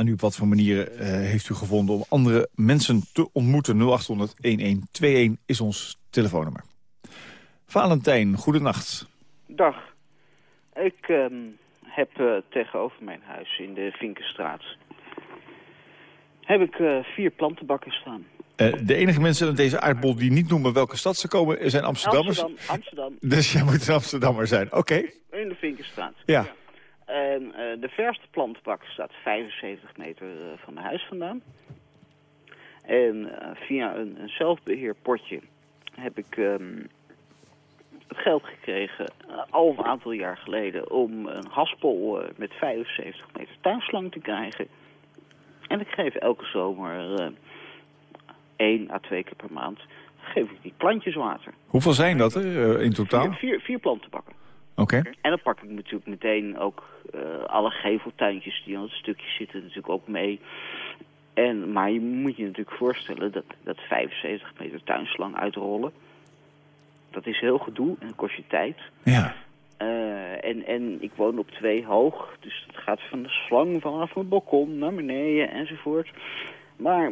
Speaker 3: u op wat voor manieren eh, heeft u gevonden om andere mensen te ontmoeten? 0800-1121 is ons telefoonnummer. Valentijn, goedenacht.
Speaker 10: Dag. Ik ehm, heb eh, tegenover mijn huis in de Vinkenstraat... heb ik eh, vier plantenbakken staan.
Speaker 3: De enige mensen aan deze aardbol die niet noemen welke stad ze komen... zijn Amsterdammers.
Speaker 10: Amsterdam, Amsterdam,
Speaker 3: Dus jij moet een Amsterdammer zijn. Oké.
Speaker 10: in de Vinkenstraat.
Speaker 3: Ja.
Speaker 10: En eh, de verste plantenbak staat 75 meter eh, van mijn huis vandaan. En eh, via een, een zelfbeheerpotje heb ik ehm, het geld gekregen, al een aantal jaar geleden, om een haspel met 75 meter tuinslang te krijgen. En ik geef elke zomer één à twee keer per maand geef ik die plantjes water.
Speaker 3: Hoeveel zijn dat er in totaal?
Speaker 10: Vier, vier, vier plantenbakken. En dan pak ik natuurlijk meteen ook eh, alle geveltuintjes die aan het stukje zitten natuurlijk ook mee. En, maar je moet je natuurlijk voorstellen dat, dat 75 meter tuinslang uitrollen. Dat is heel gedoe en kost je tijd.
Speaker 3: Ja.
Speaker 10: Eh, en, en ik woon op twee hoog, dus dat gaat van de slang vanaf mijn balkon naar beneden enzovoort. Maar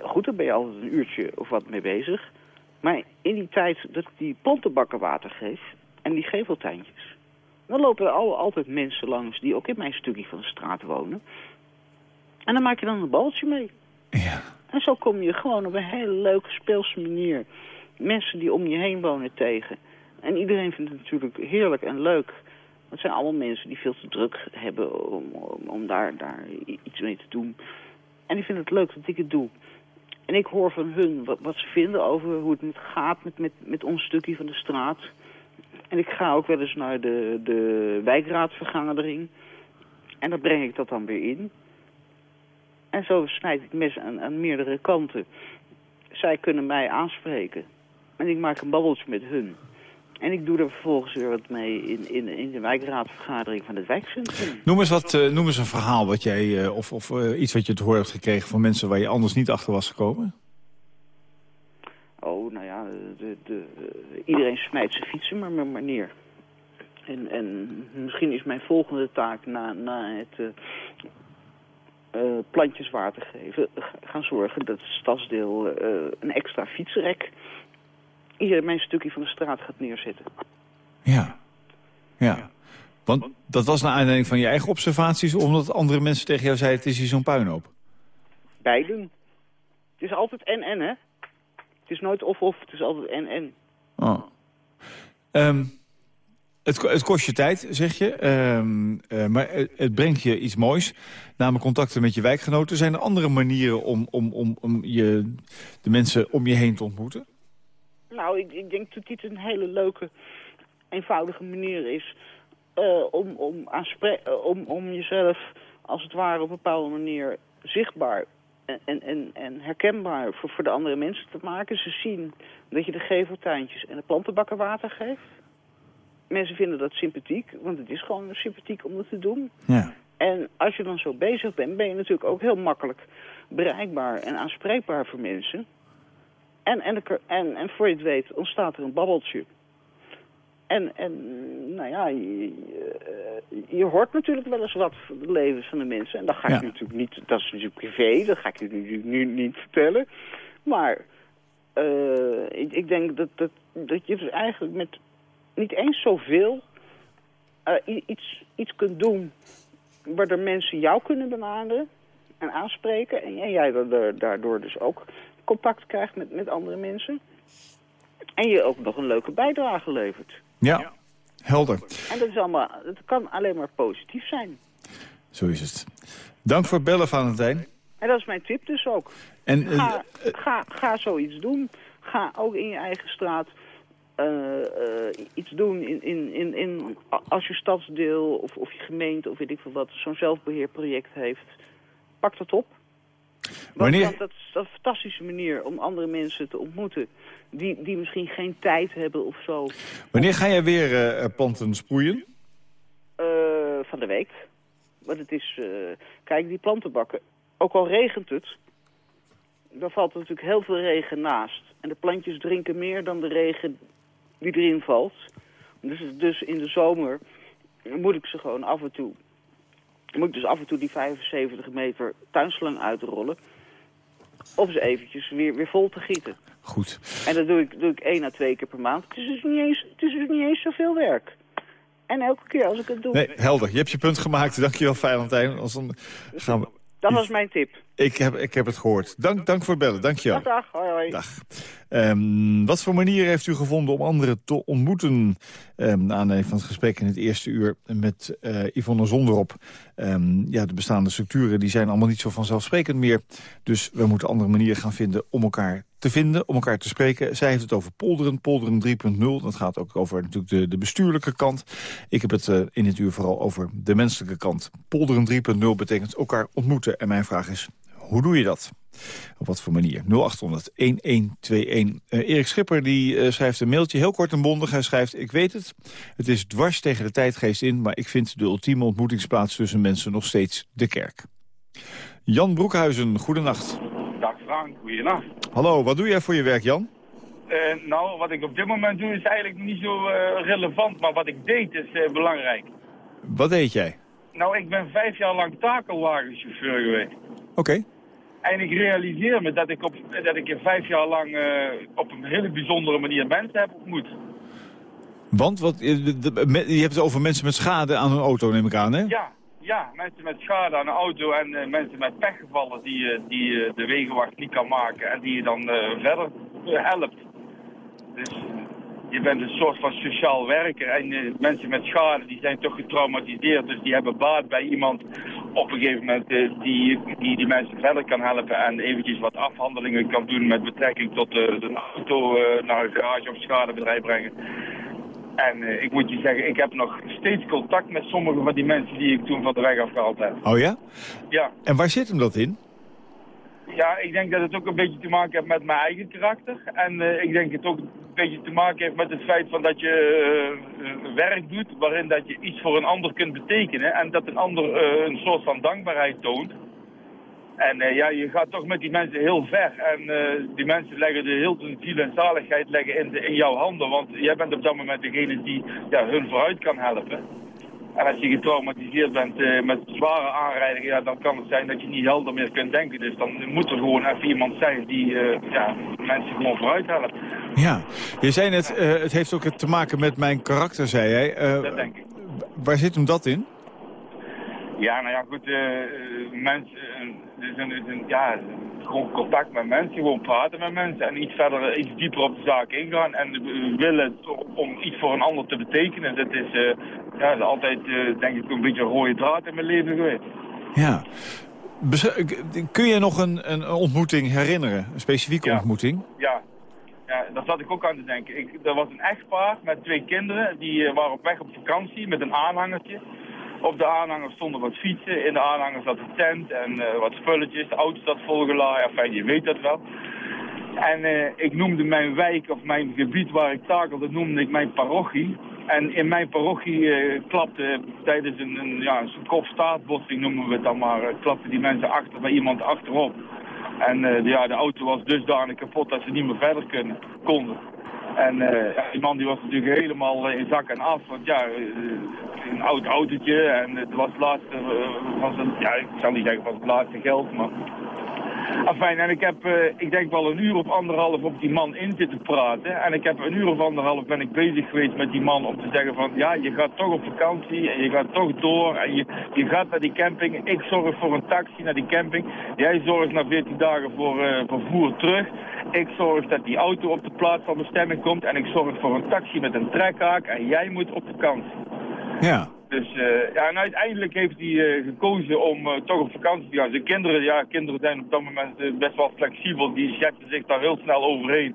Speaker 10: goed, daar ben je altijd een uurtje of wat mee bezig. Maar in die tijd dat ik die plantenbakken water geef en die geveltuintjes... dan lopen er al, altijd mensen langs die ook in mijn stukje van de straat wonen. En dan maak je dan een baltje mee.
Speaker 3: Ja.
Speaker 10: En zo kom je gewoon op een hele leuke speelse manier mensen die om je heen wonen tegen. En iedereen vindt het natuurlijk heerlijk en leuk. Het zijn allemaal mensen die veel te druk hebben om, om, om daar, daar iets mee te doen. En die vinden het leuk dat ik het doe. En ik hoor van hun wat, wat ze vinden over hoe het gaat met, met, met ons stukje van de straat. En ik ga ook wel eens naar de, de wijkraadvergadering. En dan breng ik dat dan weer in. En zo snijd ik mes aan, aan meerdere kanten. Zij kunnen mij aanspreken. En ik maak een babbeltje met hun. En ik doe er vervolgens weer wat mee in, in, in de wijkraadvergadering van het wijkcentrum.
Speaker 3: Noem eens, wat, eh, noem eens een verhaal wat jij, eh, of, of eh, iets wat je te horen hebt gekregen van mensen waar je anders niet achter was gekomen.
Speaker 10: Oh, nou ja, de, de, iedereen smijt zijn fietsen maar, maar, neer. En, en misschien is mijn volgende taak na, na het eh, eh, plantjes water geven... ga- gaan zorgen dat het stadsdeel eh, een extra fietsrek iedereen een stukje van de straat gaat neerzetten.
Speaker 3: Ja. Ja. Want dat was naar aanleiding van je eigen observaties... omdat andere mensen tegen jou zeiden, het is hier zo'n puinhoop.
Speaker 10: Beiden. Het is altijd en-en, hè? Het is nooit of-of, het is altijd en-en.
Speaker 3: Oh. Ehm, het, het kost je tijd, zeg je. Ehm, eh, maar het, het brengt je iets moois. Namelijk contacten met je wijkgenoten. Zijn er andere manieren om, om, om, om je, de mensen om je heen te ontmoeten?
Speaker 10: Nou, ik, ik denk dat dit een hele leuke, eenvoudige manier is... eh, om, om, eh, om, om jezelf, als het ware, op een bepaalde manier zichtbaar... En, en, en, en herkenbaar voor, voor de andere mensen te maken. Ze zien dat je de geveltuintjes en de plantenbakken water geeft. Mensen vinden dat sympathiek, want het is gewoon sympathiek om dat te doen.
Speaker 3: Ja.
Speaker 10: En als je dan zo bezig bent, ben je natuurlijk ook heel makkelijk bereikbaar en aanspreekbaar voor mensen. En, en, en, en voor je het weet ontstaat er een babbeltje. En, en nou ja, je, je- je hoort natuurlijk wel eens wat van de levens van de mensen. En dat ga ik
Speaker 3: Ja.
Speaker 10: natuurlijk niet, dat is natuurlijk privé, dat ga ik je nu, nu niet vertellen. Maar eh, ik, ik denk dat, dat, dat je dus eigenlijk met niet eens zoveel eh, i- iets, iets kunt doen waardoor mensen jou kunnen benaderen en aanspreken. En, jij da- daardoor dus ook contact krijgt met, met andere mensen. En je ook nog een leuke bijdrage levert.
Speaker 3: Ja, helder.
Speaker 10: En dat, is allemaal, dat kan alleen maar positief zijn.
Speaker 3: Zo is het. Dank voor het bellen, Valentijn.
Speaker 10: En dat is mijn tip dus ook.
Speaker 3: En, eh,
Speaker 10: Ga, ga, ga zoiets doen. Ga ook in je eigen straat eh, eh, iets doen in, in, in, in, als je stadsdeel of, of je gemeente of weet ik veel wat zo'n zelfbeheerproject heeft. Pak dat op.
Speaker 3: Wanneer-
Speaker 10: want dat is een fantastische manier om andere mensen te ontmoeten die, die misschien geen tijd hebben of zo
Speaker 3: Wanneer ga jij weer eh, eh, planten sproeien?
Speaker 10: eh, van de week. Want het is, kijk, die plantenbakken, ook al regent het, dan valt er natuurlijk heel veel regen naast. En de plantjes drinken meer dan de regen die erin valt. Dus, dus in de zomer moet ik ze gewoon af en toe, moet ik dus af en toe die 75 meter tuinslang uitrollen. Om ze eventjes weer, weer vol te gieten.
Speaker 3: Goed.
Speaker 10: En dat doe ik, doe ik één à twee keer per maand. Het is dus niet eens, het is dus niet eens zoveel werk. En elke keer als ik het doe,
Speaker 3: Nee, helder. Je hebt je punt gemaakt. Dankjewel. Als dan gaan we...
Speaker 10: dat was mijn tip.
Speaker 3: Ik, heb, ik heb het gehoord. Dank, dank voor het bellen. Dankjewel.
Speaker 10: Dag, dag. Hoi, hoi.
Speaker 3: Dag. Ehm, wat voor manier heeft u gevonden om anderen te ontmoeten? Ehm naar aanleiding van het gesprek in het eerste uur met eh Yvonne Zonderop. Ehm, ja, de bestaande structuren die zijn allemaal niet zo vanzelfsprekend meer. Dus we moeten andere manieren gaan vinden om elkaar te vinden, om elkaar te spreken. Zij heeft het over polderen, polderen 3.0. Dat gaat ook over natuurlijk de, de bestuurlijke kant. Ik heb het eh, in dit uur vooral over de menselijke kant. Polderen 3.0 betekent elkaar ontmoeten. En mijn vraag is, hoe doe je dat? Op wat voor manier? 0800-1121. Eh, Erik Schipper die, eh, schrijft een mailtje, heel kort en bondig. Hij schrijft, ik weet het, het is dwars tegen de tijdgeest in... maar ik vind de ultieme ontmoetingsplaats tussen mensen nog steeds de kerk. Jan Broekhuizen, goedenacht.
Speaker 11: Dag Frank, goeienacht.
Speaker 3: Hallo, wat doe jij voor je werk, Jan?
Speaker 11: Eh, nou, wat ik op dit moment doe is eigenlijk niet zo relevant, maar wat ik deed is belangrijk.
Speaker 3: Wat deed jij?
Speaker 11: Nou, ik ben vijf jaar lang takelwagenchauffeur geweest.
Speaker 3: Oké.
Speaker 11: En ik realiseer me dat ik, op, dat ik in vijf jaar lang eh, op een hele bijzondere manier mensen heb ontmoet.
Speaker 3: Want wat, eh, je hebt het over mensen met schade aan hun auto, neem ik aan, hè?
Speaker 11: Ja, ja, mensen met schade aan een auto en eh, mensen met pechgevallen die, die de wegenwacht niet kan maken en die je dan verder helpt. Dus je bent een soort van sociaal werker en eh, mensen met schade die zijn toch getraumatiseerd, dus die hebben baat bij iemand op een gegeven moment eh, die, die die mensen verder kan helpen en eventjes wat afhandelingen kan doen met betrekking tot eh, de auto naar een garage of schadebedrijf brengen. En ik moet je zeggen, ik heb nog steeds contact met sommige van die mensen die ik toen van de weg afgehaald heb.
Speaker 3: Oh ja?
Speaker 11: Ja,
Speaker 3: En waar zit hem dat in?
Speaker 11: Ja, ik denk dat het ook een beetje te maken heeft met mijn eigen karakter. En eh, ik denk het ook een beetje te maken heeft met het feit van dat je eh, werk doet waarin dat je iets voor een ander kunt betekenen. En dat een ander eh, een soort van dankbaarheid toont. En ja, je gaat toch met die mensen heel ver. En die mensen leggen de heel hun ziel en zaligheid leggen in, in jouw handen. Want jij bent op dat moment degene die ja, hun vooruit kan helpen. En als je getraumatiseerd bent eh, met zware aanrijdingen, ja, dan kan het zijn dat je niet helder meer kunt denken. Dus dan moet er gewoon even iemand zijn die eh, ja, mensen gewoon vooruit helpt.
Speaker 3: Ja, je zei net, eh, het heeft ook te maken met mijn karakter, zei jij.
Speaker 11: Dat denk ik.
Speaker 3: Waar zit hem dat in?
Speaker 11: Ja, nou ja, goed, eh, eh, mensen, eh, dus een, een, ja, gewoon contact met mensen, gewoon praten met mensen en iets verder, iets dieper op de zaak ingaan en willen om iets voor een ander te betekenen. Dat is, ja, dat is altijd, denk ik, een beetje een rode draad in mijn leven geweest.
Speaker 3: Ja. Kun je nog een, een ontmoeting herinneren? Een specifieke
Speaker 11: Ja.
Speaker 3: ontmoeting?
Speaker 11: Ja. Ja, daar zat ik ook aan te denken. Ik, er was een echtpaar met twee kinderen, die waren op weg op vakantie met een aanhangertje. Op de aanhanger stonden wat fietsen, in de aanhanger zat een tent en eh, wat spulletjes. De auto zat volgeladen, enfin, je weet dat wel. En eh, ik noemde mijn wijk of mijn gebied waar ik takelde, noemde ik mijn parochie. En in mijn parochie eh, klapte tijdens een, een, ja, een kop-staartbotsing, noemen we het dan maar, klapten die mensen achter bij iemand achterop. En de- ja, de auto was dusdanig kapot dat ze niet meer verder konden. En ja, die man die was natuurlijk helemaal in zak en af. Want ja, eh, een oud autootje en het was het laatste eh, van zijn, ja, ik zal niet zeggen van het laatste geld, maar... Enfin, en ik heb, eh, ik denk wel een uur of anderhalf op die man in zitten praten. En ik heb een uur of anderhalf ben ik bezig geweest met die man om te zeggen van... Ja, je gaat toch op vakantie en je gaat toch door en je, je gaat naar die camping. Ik zorg voor een taxi naar die camping. Jij zorgt na 14 dagen voor eh, vervoer terug. Ik zorg dat die auto op de plaats van bestemming komt. En ik zorg voor een taxi met een trekhaak en jij moet op vakantie.
Speaker 3: Ja.
Speaker 11: Dus eh, ja, en uiteindelijk heeft hij eh, gekozen om eh, toch op vakantie te gaan. Zijn kinderen, ja, kinderen zijn op dat moment best wel flexibel. Die zetten zich daar heel snel overheen.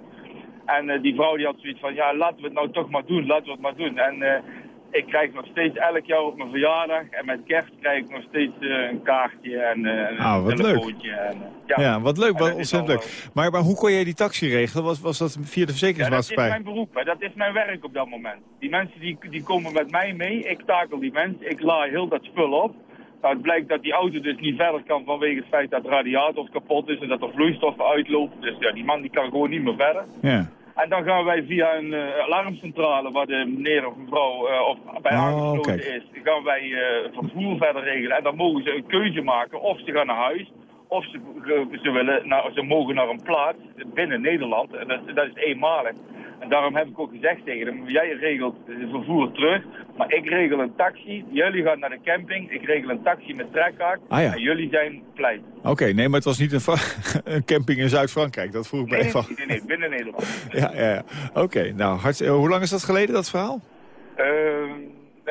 Speaker 11: En die vrouw die had zoiets van, ja, laten we het nou toch maar doen, laten we het maar doen. En ik krijg nog steeds elk jaar op mijn verjaardag en met kerst krijg ik nog steeds eh, een kaartje en eh, een
Speaker 3: Ah, wat leuk.
Speaker 11: En, eh,
Speaker 3: Ja, wat leuk, wat ontzettend leuk. Maar, maar hoe kon jij die taxi regelen? Was, was dat via de
Speaker 11: Ja, dat is
Speaker 3: verzekeringsmaatschappij?
Speaker 11: mijn beroep, hè. dat is mijn werk op dat moment. Die mensen die, die komen met mij mee, ik takel die mensen, ik laai heel dat spul op. Nou, het blijkt dat die auto dus niet verder kan vanwege het feit dat de radiator kapot is en dat er vloeistof uitloopt. Dus ja, die man die kan gewoon niet meer verder.
Speaker 3: Ja.
Speaker 11: En dan gaan wij via een eh, alarmcentrale waar de meneer of mevrouw eh, of bij
Speaker 3: Oh,
Speaker 11: aangesloten
Speaker 3: kijk.
Speaker 11: is, gaan wij eh, vervoer verder regelen. En dan mogen ze een keuze maken of ze gaan naar huis of ze, eh, ze, willen ze mogen naar een plaats binnen Nederland. En dat, dat is eenmalig. En daarom heb ik ook gezegd tegen hem, jij regelt vervoer terug, maar ik regel een taxi. Jullie gaan naar de camping, ik regel een taxi met trekhaak
Speaker 3: Ah, ja.
Speaker 11: en jullie zijn pleit.
Speaker 3: Oké, nee, maar het was niet een, camping in Zuid-Frankrijk. Dat vroeg ik
Speaker 11: Nee,
Speaker 3: af.
Speaker 11: nee, nee, nee, binnen Nederland.
Speaker 3: Ja, ja, ja. Oké, nou, eh, hoe lang is dat geleden, dat verhaal?
Speaker 11: Ehm,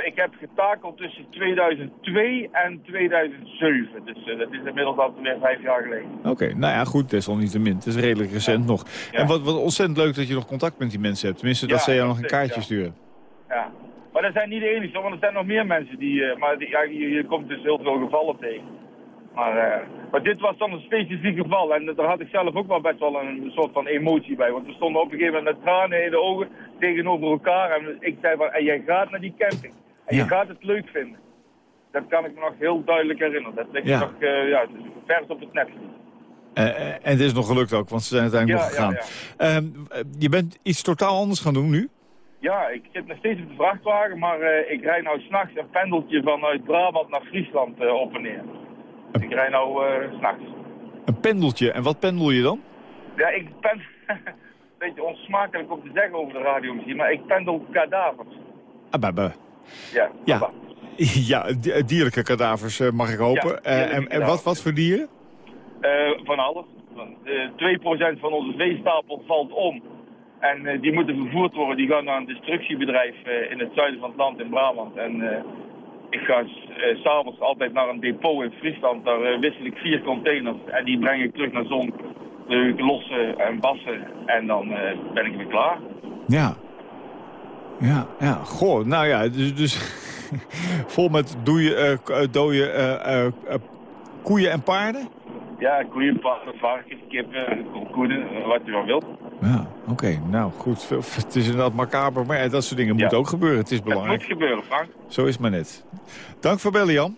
Speaker 11: ik heb getakeld tussen 2002 en 2007. Dus eh, dat is inmiddels alweer vijf jaar geleden.
Speaker 3: Oké, nou ja, goed, desalniettemin. Het is redelijk recent nog. En wat, wat ontzettend leuk dat je nog contact met die mensen hebt. Tenminste, dat
Speaker 11: Ja,
Speaker 3: ze jou
Speaker 11: nog
Speaker 3: een kaartje sturen.
Speaker 11: Ja. Maar dat zijn niet de enige, want er zijn nog meer mensen die... eh, maar die, je komt dus heel veel gevallen tegen. Maar, eh, maar dit was dan een specifiek geval. En daar had ik zelf ook wel best wel een soort van emotie bij. Want we stonden op een gegeven moment met tranen in de ogen tegenover elkaar. En ik zei van, en jij gaat naar die camping. En
Speaker 3: Ja.
Speaker 11: je gaat het leuk vinden. Dat kan ik me nog heel duidelijk herinneren. Dat ligt
Speaker 3: Ja.
Speaker 11: nog eh, ja, het is vers op het netvlies.
Speaker 3: Eh, eh, en het is nog gelukt ook, want ze zijn uiteindelijk nog gegaan. Ehm, eh, je bent iets totaal anders gaan doen nu?
Speaker 11: Ja, ik zit nog steeds op de vrachtwagen, maar ik rijd nou s'nachts een pendeltje vanuit Brabant naar Friesland op en neer. Ik rijd nou s s'nachts.
Speaker 3: Een pendeltje. En wat pendel je dan?
Speaker 11: Ja, ik. Een beetje onsmakelijk om te zeggen over de radio misschien, maar ik pendel kadavers.
Speaker 3: Ah, bah, bah.
Speaker 11: Ja,
Speaker 3: Ja, ja di- dierlijke kadavers eh, mag ik hopen.
Speaker 11: Ja,
Speaker 3: Eh, en, en wat, wat voor dieren?
Speaker 11: Eh, van alles. Eh 2% van onze veestapel valt om. En eh, die moeten vervoerd worden. Die gaan naar een destructiebedrijf eh, in het zuiden van het land, in Brabant. En eh, ik ga s'avonds altijd naar een depot in Friesland. Daar eh, wissel ik vier containers. En die breng ik terug naar zon. Doe ik lossen en wassen. En dan eh, ben ik weer klaar.
Speaker 3: Ja. Ja, ja. Goh, nou ja, dus, dus vol met doeie, eh, k- eh, dode eh, eh, eh, koeien en paarden?
Speaker 11: Ja, koeien, paarden, varkens, kippen, koeien, wat je maar wilt.
Speaker 3: Ja, oké. Nou, goed. Het is inderdaad macaber, maar eh, dat soort dingen
Speaker 11: Ja.
Speaker 3: moeten ook gebeuren. Het is
Speaker 11: Het moet
Speaker 3: belangrijk.
Speaker 11: gebeuren, Frank.
Speaker 3: Zo is het maar net. Dank voor bellen, Jan.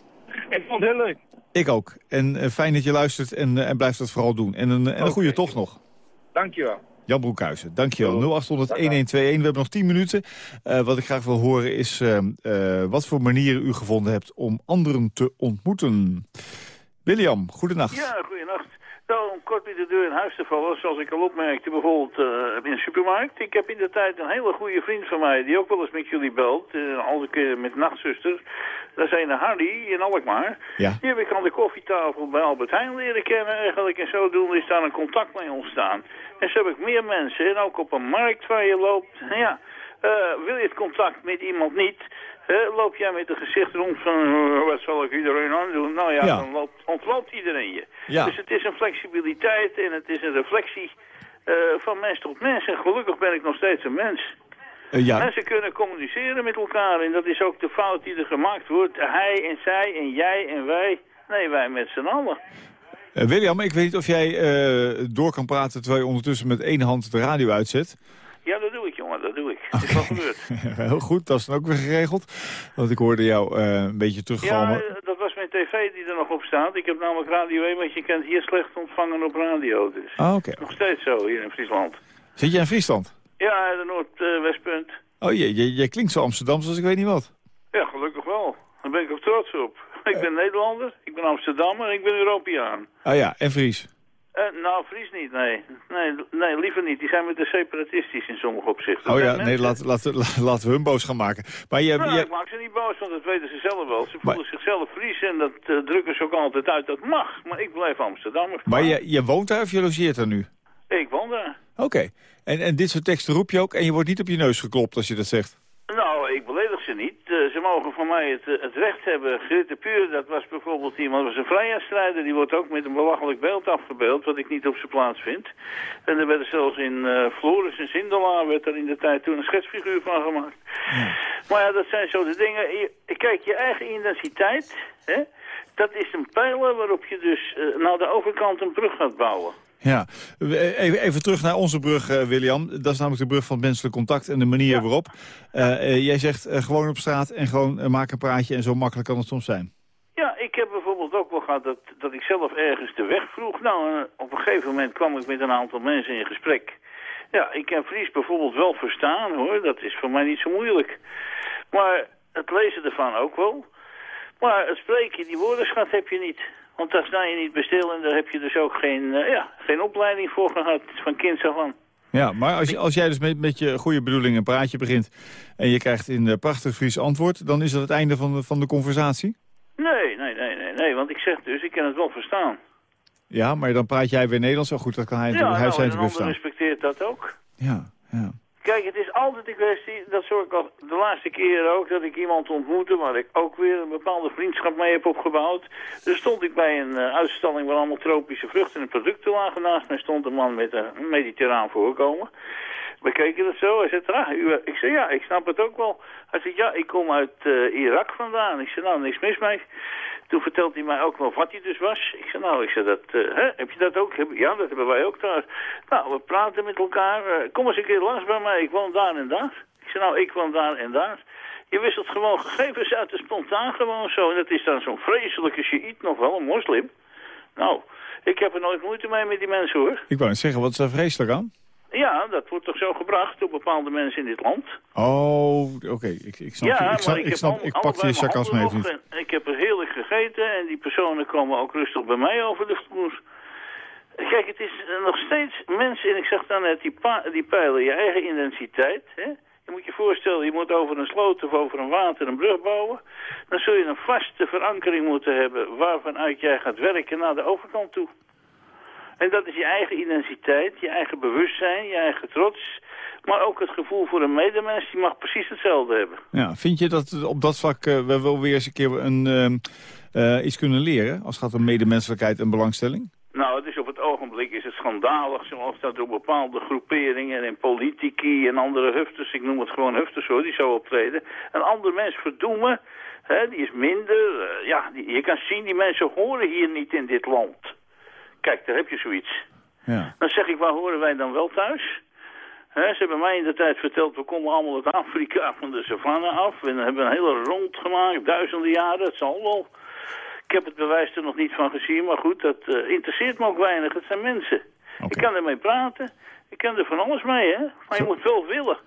Speaker 11: Ik vond het heel leuk.
Speaker 3: Ik ook. En eh, fijn dat je luistert en, eh, en blijft dat vooral doen. En een, en een goede tocht nog.
Speaker 11: Dankjewel.
Speaker 3: Jan Broekhuizen, dankjewel. 0800-1121, we hebben nog 10 minuten. Eh, wat ik graag wil horen is eh, eh, wat voor manieren u gevonden hebt om anderen te ontmoeten. William, goedenacht.
Speaker 12: Ja, goeienacht. Om kort bij de deur in huis te vallen, zoals ik al opmerkte, bijvoorbeeld eh, in de supermarkt. Ik heb in de tijd een hele goede vriend van mij, die ook wel eens met jullie belt, uh, als ik uh, met nachtzuster. Dat is een Hardy in Alkmaar.
Speaker 3: Ja.
Speaker 12: Die heb ik aan de koffietafel bij Albert Heijn leren kennen eigenlijk. En zodoende is daar een contact mee ontstaan. En zo heb ik meer mensen, en ook op een markt waar je loopt. Ja, eh, wil je het contact met iemand niet... Loop jij met een gezicht rond van, "Eh, wat zal ik iedereen aan doen? Nou ja,
Speaker 3: Ja.
Speaker 12: dan loopt, ontloopt iedereen je.
Speaker 3: Ja.
Speaker 12: Dus het is een flexibiliteit en het is een reflectie eh, van mens tot mens. En gelukkig ben ik nog steeds een mens.
Speaker 3: Eh, ja.
Speaker 12: Mensen kunnen communiceren met elkaar en dat is ook de fout die er gemaakt wordt. Hij en zij en jij en wij. Nee, wij met z'n allen.
Speaker 3: William, ik weet niet of jij door kan praten terwijl je ondertussen met één hand de radio uitzet.
Speaker 12: Ja, dat doe ik, dat doe ik. Het is wel gebeurd.
Speaker 3: Heel goed, dat is dan ook weer geregeld. Want ik hoorde jou eh, een beetje
Speaker 12: Ja,
Speaker 3: teruggalmen.
Speaker 12: eh, dat was mijn tv die er nog op staat. Ik heb namelijk Radio 1, want je kent hier slecht ontvangen op radio. Dus
Speaker 3: Ah, oké.
Speaker 12: nog steeds zo hier in Friesland.
Speaker 3: Zit jij in Friesland?
Speaker 12: Ja, de Noordwestpunt.
Speaker 3: Oh, je, je, jij klinkt zo Amsterdamse als ik weet niet wat.
Speaker 12: ja, gelukkig wel. Daar ben ik ook trots op. Ik ben Nederlander, ik ben Amsterdammer en ik ben Europeaan.
Speaker 3: Ah ja, en Fries.
Speaker 12: Eh, nou, Fries niet, nee. nee. Nee, liever niet. Die zijn met de separatistisch in sommige opzichten.
Speaker 3: Oh ja, nee,
Speaker 12: mensen-
Speaker 3: laat, laat, laten we hun boos gaan maken. Maar je,
Speaker 12: Nou,
Speaker 3: je,
Speaker 12: ik maak ze niet boos, want dat weten ze zelf wel. Ze
Speaker 3: Maar-
Speaker 12: voelen zichzelf Fries en dat eh, drukken ze ook altijd uit. Dat mag, maar ik blijf Amsterdammer.
Speaker 3: maar je, je woont daar of je logeert daar nu?
Speaker 12: Ik woon daar.
Speaker 3: Oké. En, en dit soort teksten roep je ook en je wordt niet op je neus geklopt als je dat zegt.
Speaker 12: Nou, ik beledig ze niet. Eh, ze mogen van mij het, eh, het recht hebben. Gritte Puur, dat was bijvoorbeeld iemand, was een vrijheidsstrijder. Die wordt ook met een belachelijk beeld afgebeeld, wat ik niet op zijn plaats vind. En er werd zelfs in Floris en Sindelaar werd er in de tijd toen een schetsfiguur van gemaakt. Maar ja, dat zijn zo de dingen. Je- kijk, je eigen identiteit, hè, dat is een pijler waarop je dus eh, naar de overkant een brug gaat bouwen.
Speaker 3: Ja, We- even, even terug naar onze brug, eh, William. Dat is namelijk de brug van het menselijk contact en de manier waarop. Eh, eh, jij zegt eh, gewoon op straat en gewoon eh, maak een praatje en zo makkelijk kan het soms zijn.
Speaker 12: Ja, ik heb bijvoorbeeld ook wel gehad dat, dat ik zelf ergens de weg vroeg. Nou, op een gegeven moment kwam ik met een aantal mensen in gesprek. Ja, ik kan Fries bijvoorbeeld wel verstaan, hoor. Dat is voor mij niet zo moeilijk. Maar het lezen ervan ook wel. Maar het spreken, die woordenschat heb je niet. Want daar sta je niet bij stil en daar heb je dus ook geen, eh, ja, geen opleiding voor gehad van kind af aan.
Speaker 3: Ja, maar als, je, als jij dus met, met je goede bedoeling een praatje begint... en je krijgt in prachtig Fries antwoord... dan is dat het einde van de, van de conversatie?
Speaker 12: Nee, nee, nee, nee, nee, want ik zeg dus, ik kan het wel verstaan.
Speaker 3: Ja, maar dan praat jij weer Nederlands. Zo goed, dat kan hij,
Speaker 12: Ja,
Speaker 3: natuurlijk hij
Speaker 12: nou,
Speaker 3: zijn te verstaan.
Speaker 12: respecteert dat ook.
Speaker 3: Ja, ja.
Speaker 12: Kijk, het is altijd een kwestie, dat zorg ik al de laatste keer ook, dat ik iemand ontmoette waar ik ook weer een bepaalde vriendschap mee heb opgebouwd. Dus stond ik bij een eh, uitstalling waar allemaal tropische vruchten en producten lagen. Naast mij stond een man met een mediterraan voorkomen. We keken dat zo. Hij zei, ah, ik zei, ja, ik snap het ook wel. Hij zei, ja, ik kom uit eh, Irak vandaan. Ik zei, nou, niks mis mee. Toen vertelde hij mij ook wel wat hij dus was. Ik zei, nou, ik zei, dat, eh, hè, heb je dat ook? Ja, dat hebben wij ook daar. Nou, we praten met elkaar. Eh, kom eens een keer langs bij mij. Ik woon daar en daar. Ik zei, nou, ik woon daar en daar. Je wisselt gewoon gegevens uit de spontaan gewoon zo. En dat is dan zo'n vreselijke shiït nog wel, een moslim. Nou, ik heb er nooit moeite mee met die mensen, hoor.
Speaker 3: Ik wou net zeggen, wat is daar vreselijk aan?
Speaker 12: Ja, dat wordt toch zo gebracht door bepaalde mensen in dit land.
Speaker 3: Oh, oké. Ik, ik snap,
Speaker 12: ja,
Speaker 3: ik, snap,
Speaker 12: maar ik,
Speaker 3: ik, snap,
Speaker 12: al-
Speaker 3: ik pak je sarcasme even niet.
Speaker 12: Ik heb er heerlijk gegeten en die personen komen ook rustig bij mij over de vloer. Kijk, het is eh, nog steeds mensen, en ik zeg dan net, die, die peilen je eigen identiteit. Hè? Je moet je voorstellen, je moet over een sloot of over een water een brug bouwen. Dan zul je een vaste verankering moeten hebben waarvanuit jij gaat werken naar de overkant toe. En dat is je eigen identiteit, je eigen bewustzijn, je eigen trots. Maar ook het gevoel voor een medemens, die mag precies hetzelfde hebben.
Speaker 3: Ja, vind je dat op dat vlak eh, we wel weer eens een keer een, ehm, eh, iets kunnen leren... als het gaat om medemenselijkheid en belangstelling?
Speaker 12: Nou, het is op het ogenblik is het schandalig zoals dat door bepaalde groeperingen en politici en andere hufters, ik noem het gewoon hufters hoor, die zo optreden, een ander mens verdoemen, hè, die is minder, eh, ja, die, je kan zien, die mensen horen hier niet in dit land. Kijk, daar heb je zoiets.
Speaker 3: Ja.
Speaker 12: Dan zeg ik, waar horen wij dan wel thuis? Ze hebben mij in de tijd verteld, we komen allemaal uit Afrika van de savanne af. We hebben een hele rond gemaakt, duizenden jaren, het zal wel. Ik heb het bewijs er nog niet van gezien, maar goed, dat eh, interesseert me ook weinig. Het zijn mensen. Ik kan ermee praten, ik kan er van alles mee, hè. Maar je moet wel willen.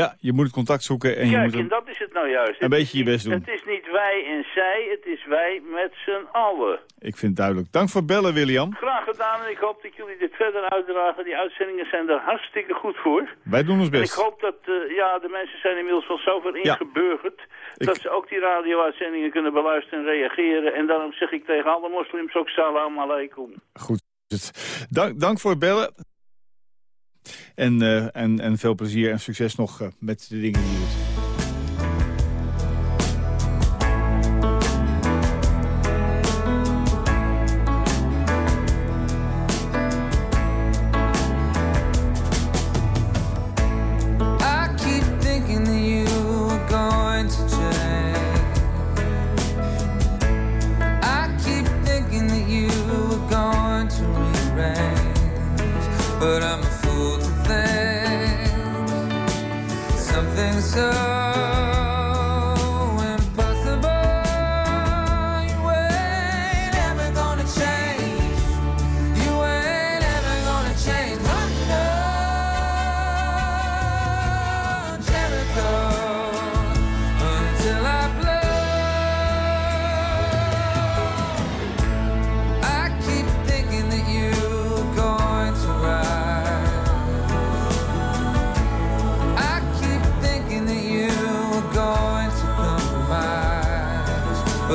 Speaker 3: Ja, je moet het contact zoeken en je moet...
Speaker 12: en dat is het nou juist.
Speaker 3: een
Speaker 12: Het
Speaker 3: beetje je best doen.
Speaker 12: Het is niet wij en zij, het is wij met z'n allen.
Speaker 3: Ik vind het duidelijk. Dank voor bellen, William.
Speaker 12: Graag gedaan en ik hoop dat jullie dit verder uitdragen. Die uitzendingen zijn er hartstikke goed voor.
Speaker 3: Wij doen ons
Speaker 12: En ik
Speaker 3: best.
Speaker 12: hoop dat eh, ja, de mensen zijn inmiddels wel zover
Speaker 3: Ja.
Speaker 12: ingeburgerd... dat ze ook die radio-uitzendingen kunnen beluisteren en reageren. En daarom zeg ik tegen alle moslims ook salam alaikum.
Speaker 3: Goed. Dank, dank voor het bellen. En, eh, en, en veel plezier en succes nog eh, met de dingen die je doet.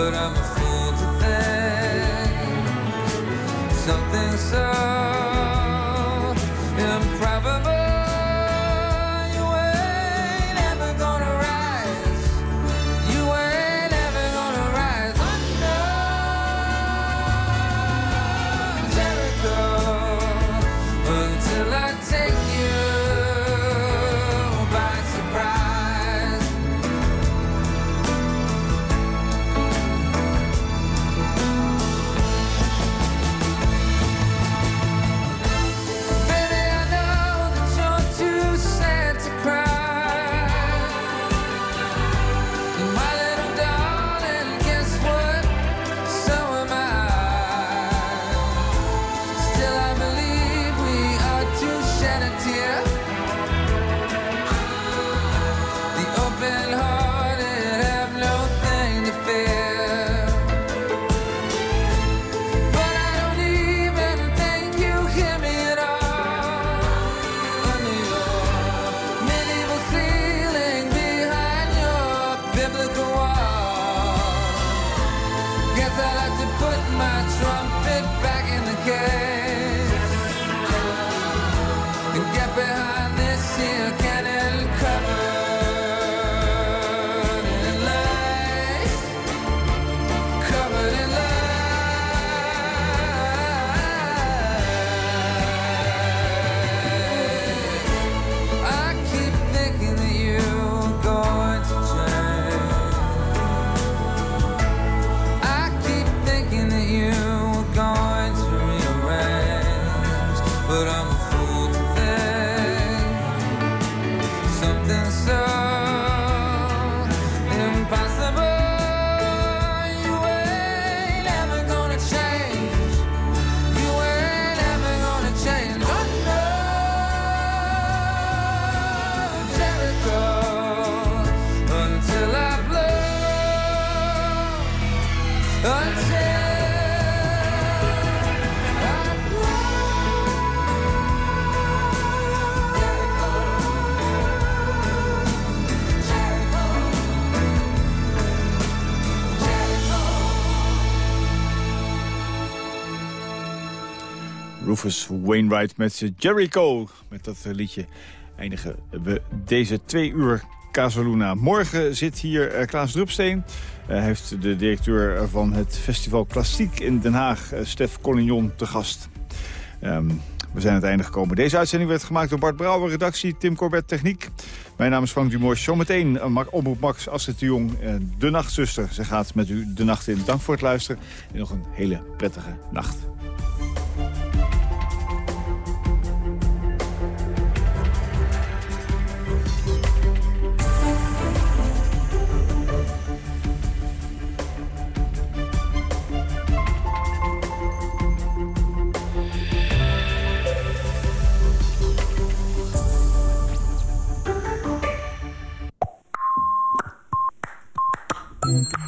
Speaker 13: But I'm
Speaker 3: Rufus Wainwright met eh, Jericho. Met dat eh, liedje eindigen we deze twee uur Casaluna. Morgen zit hier eh, Klaas Drupsteen. Hij heeft de directeur van het Festival Klassiek in Den Haag, eh, Stef Collignon, te gast. Ehm, we zijn aan het einde gekomen. Deze uitzending werd gemaakt door Bart Brouwer, redactie, Tim Corbett, techniek. Mijn naam is Frank Dumors. Zometeen Omroep Max, Astrid de Jong, eh, de nachtzuster. Ze gaat met u de nacht in. Dank voor het luisteren en nog een hele prettige nacht.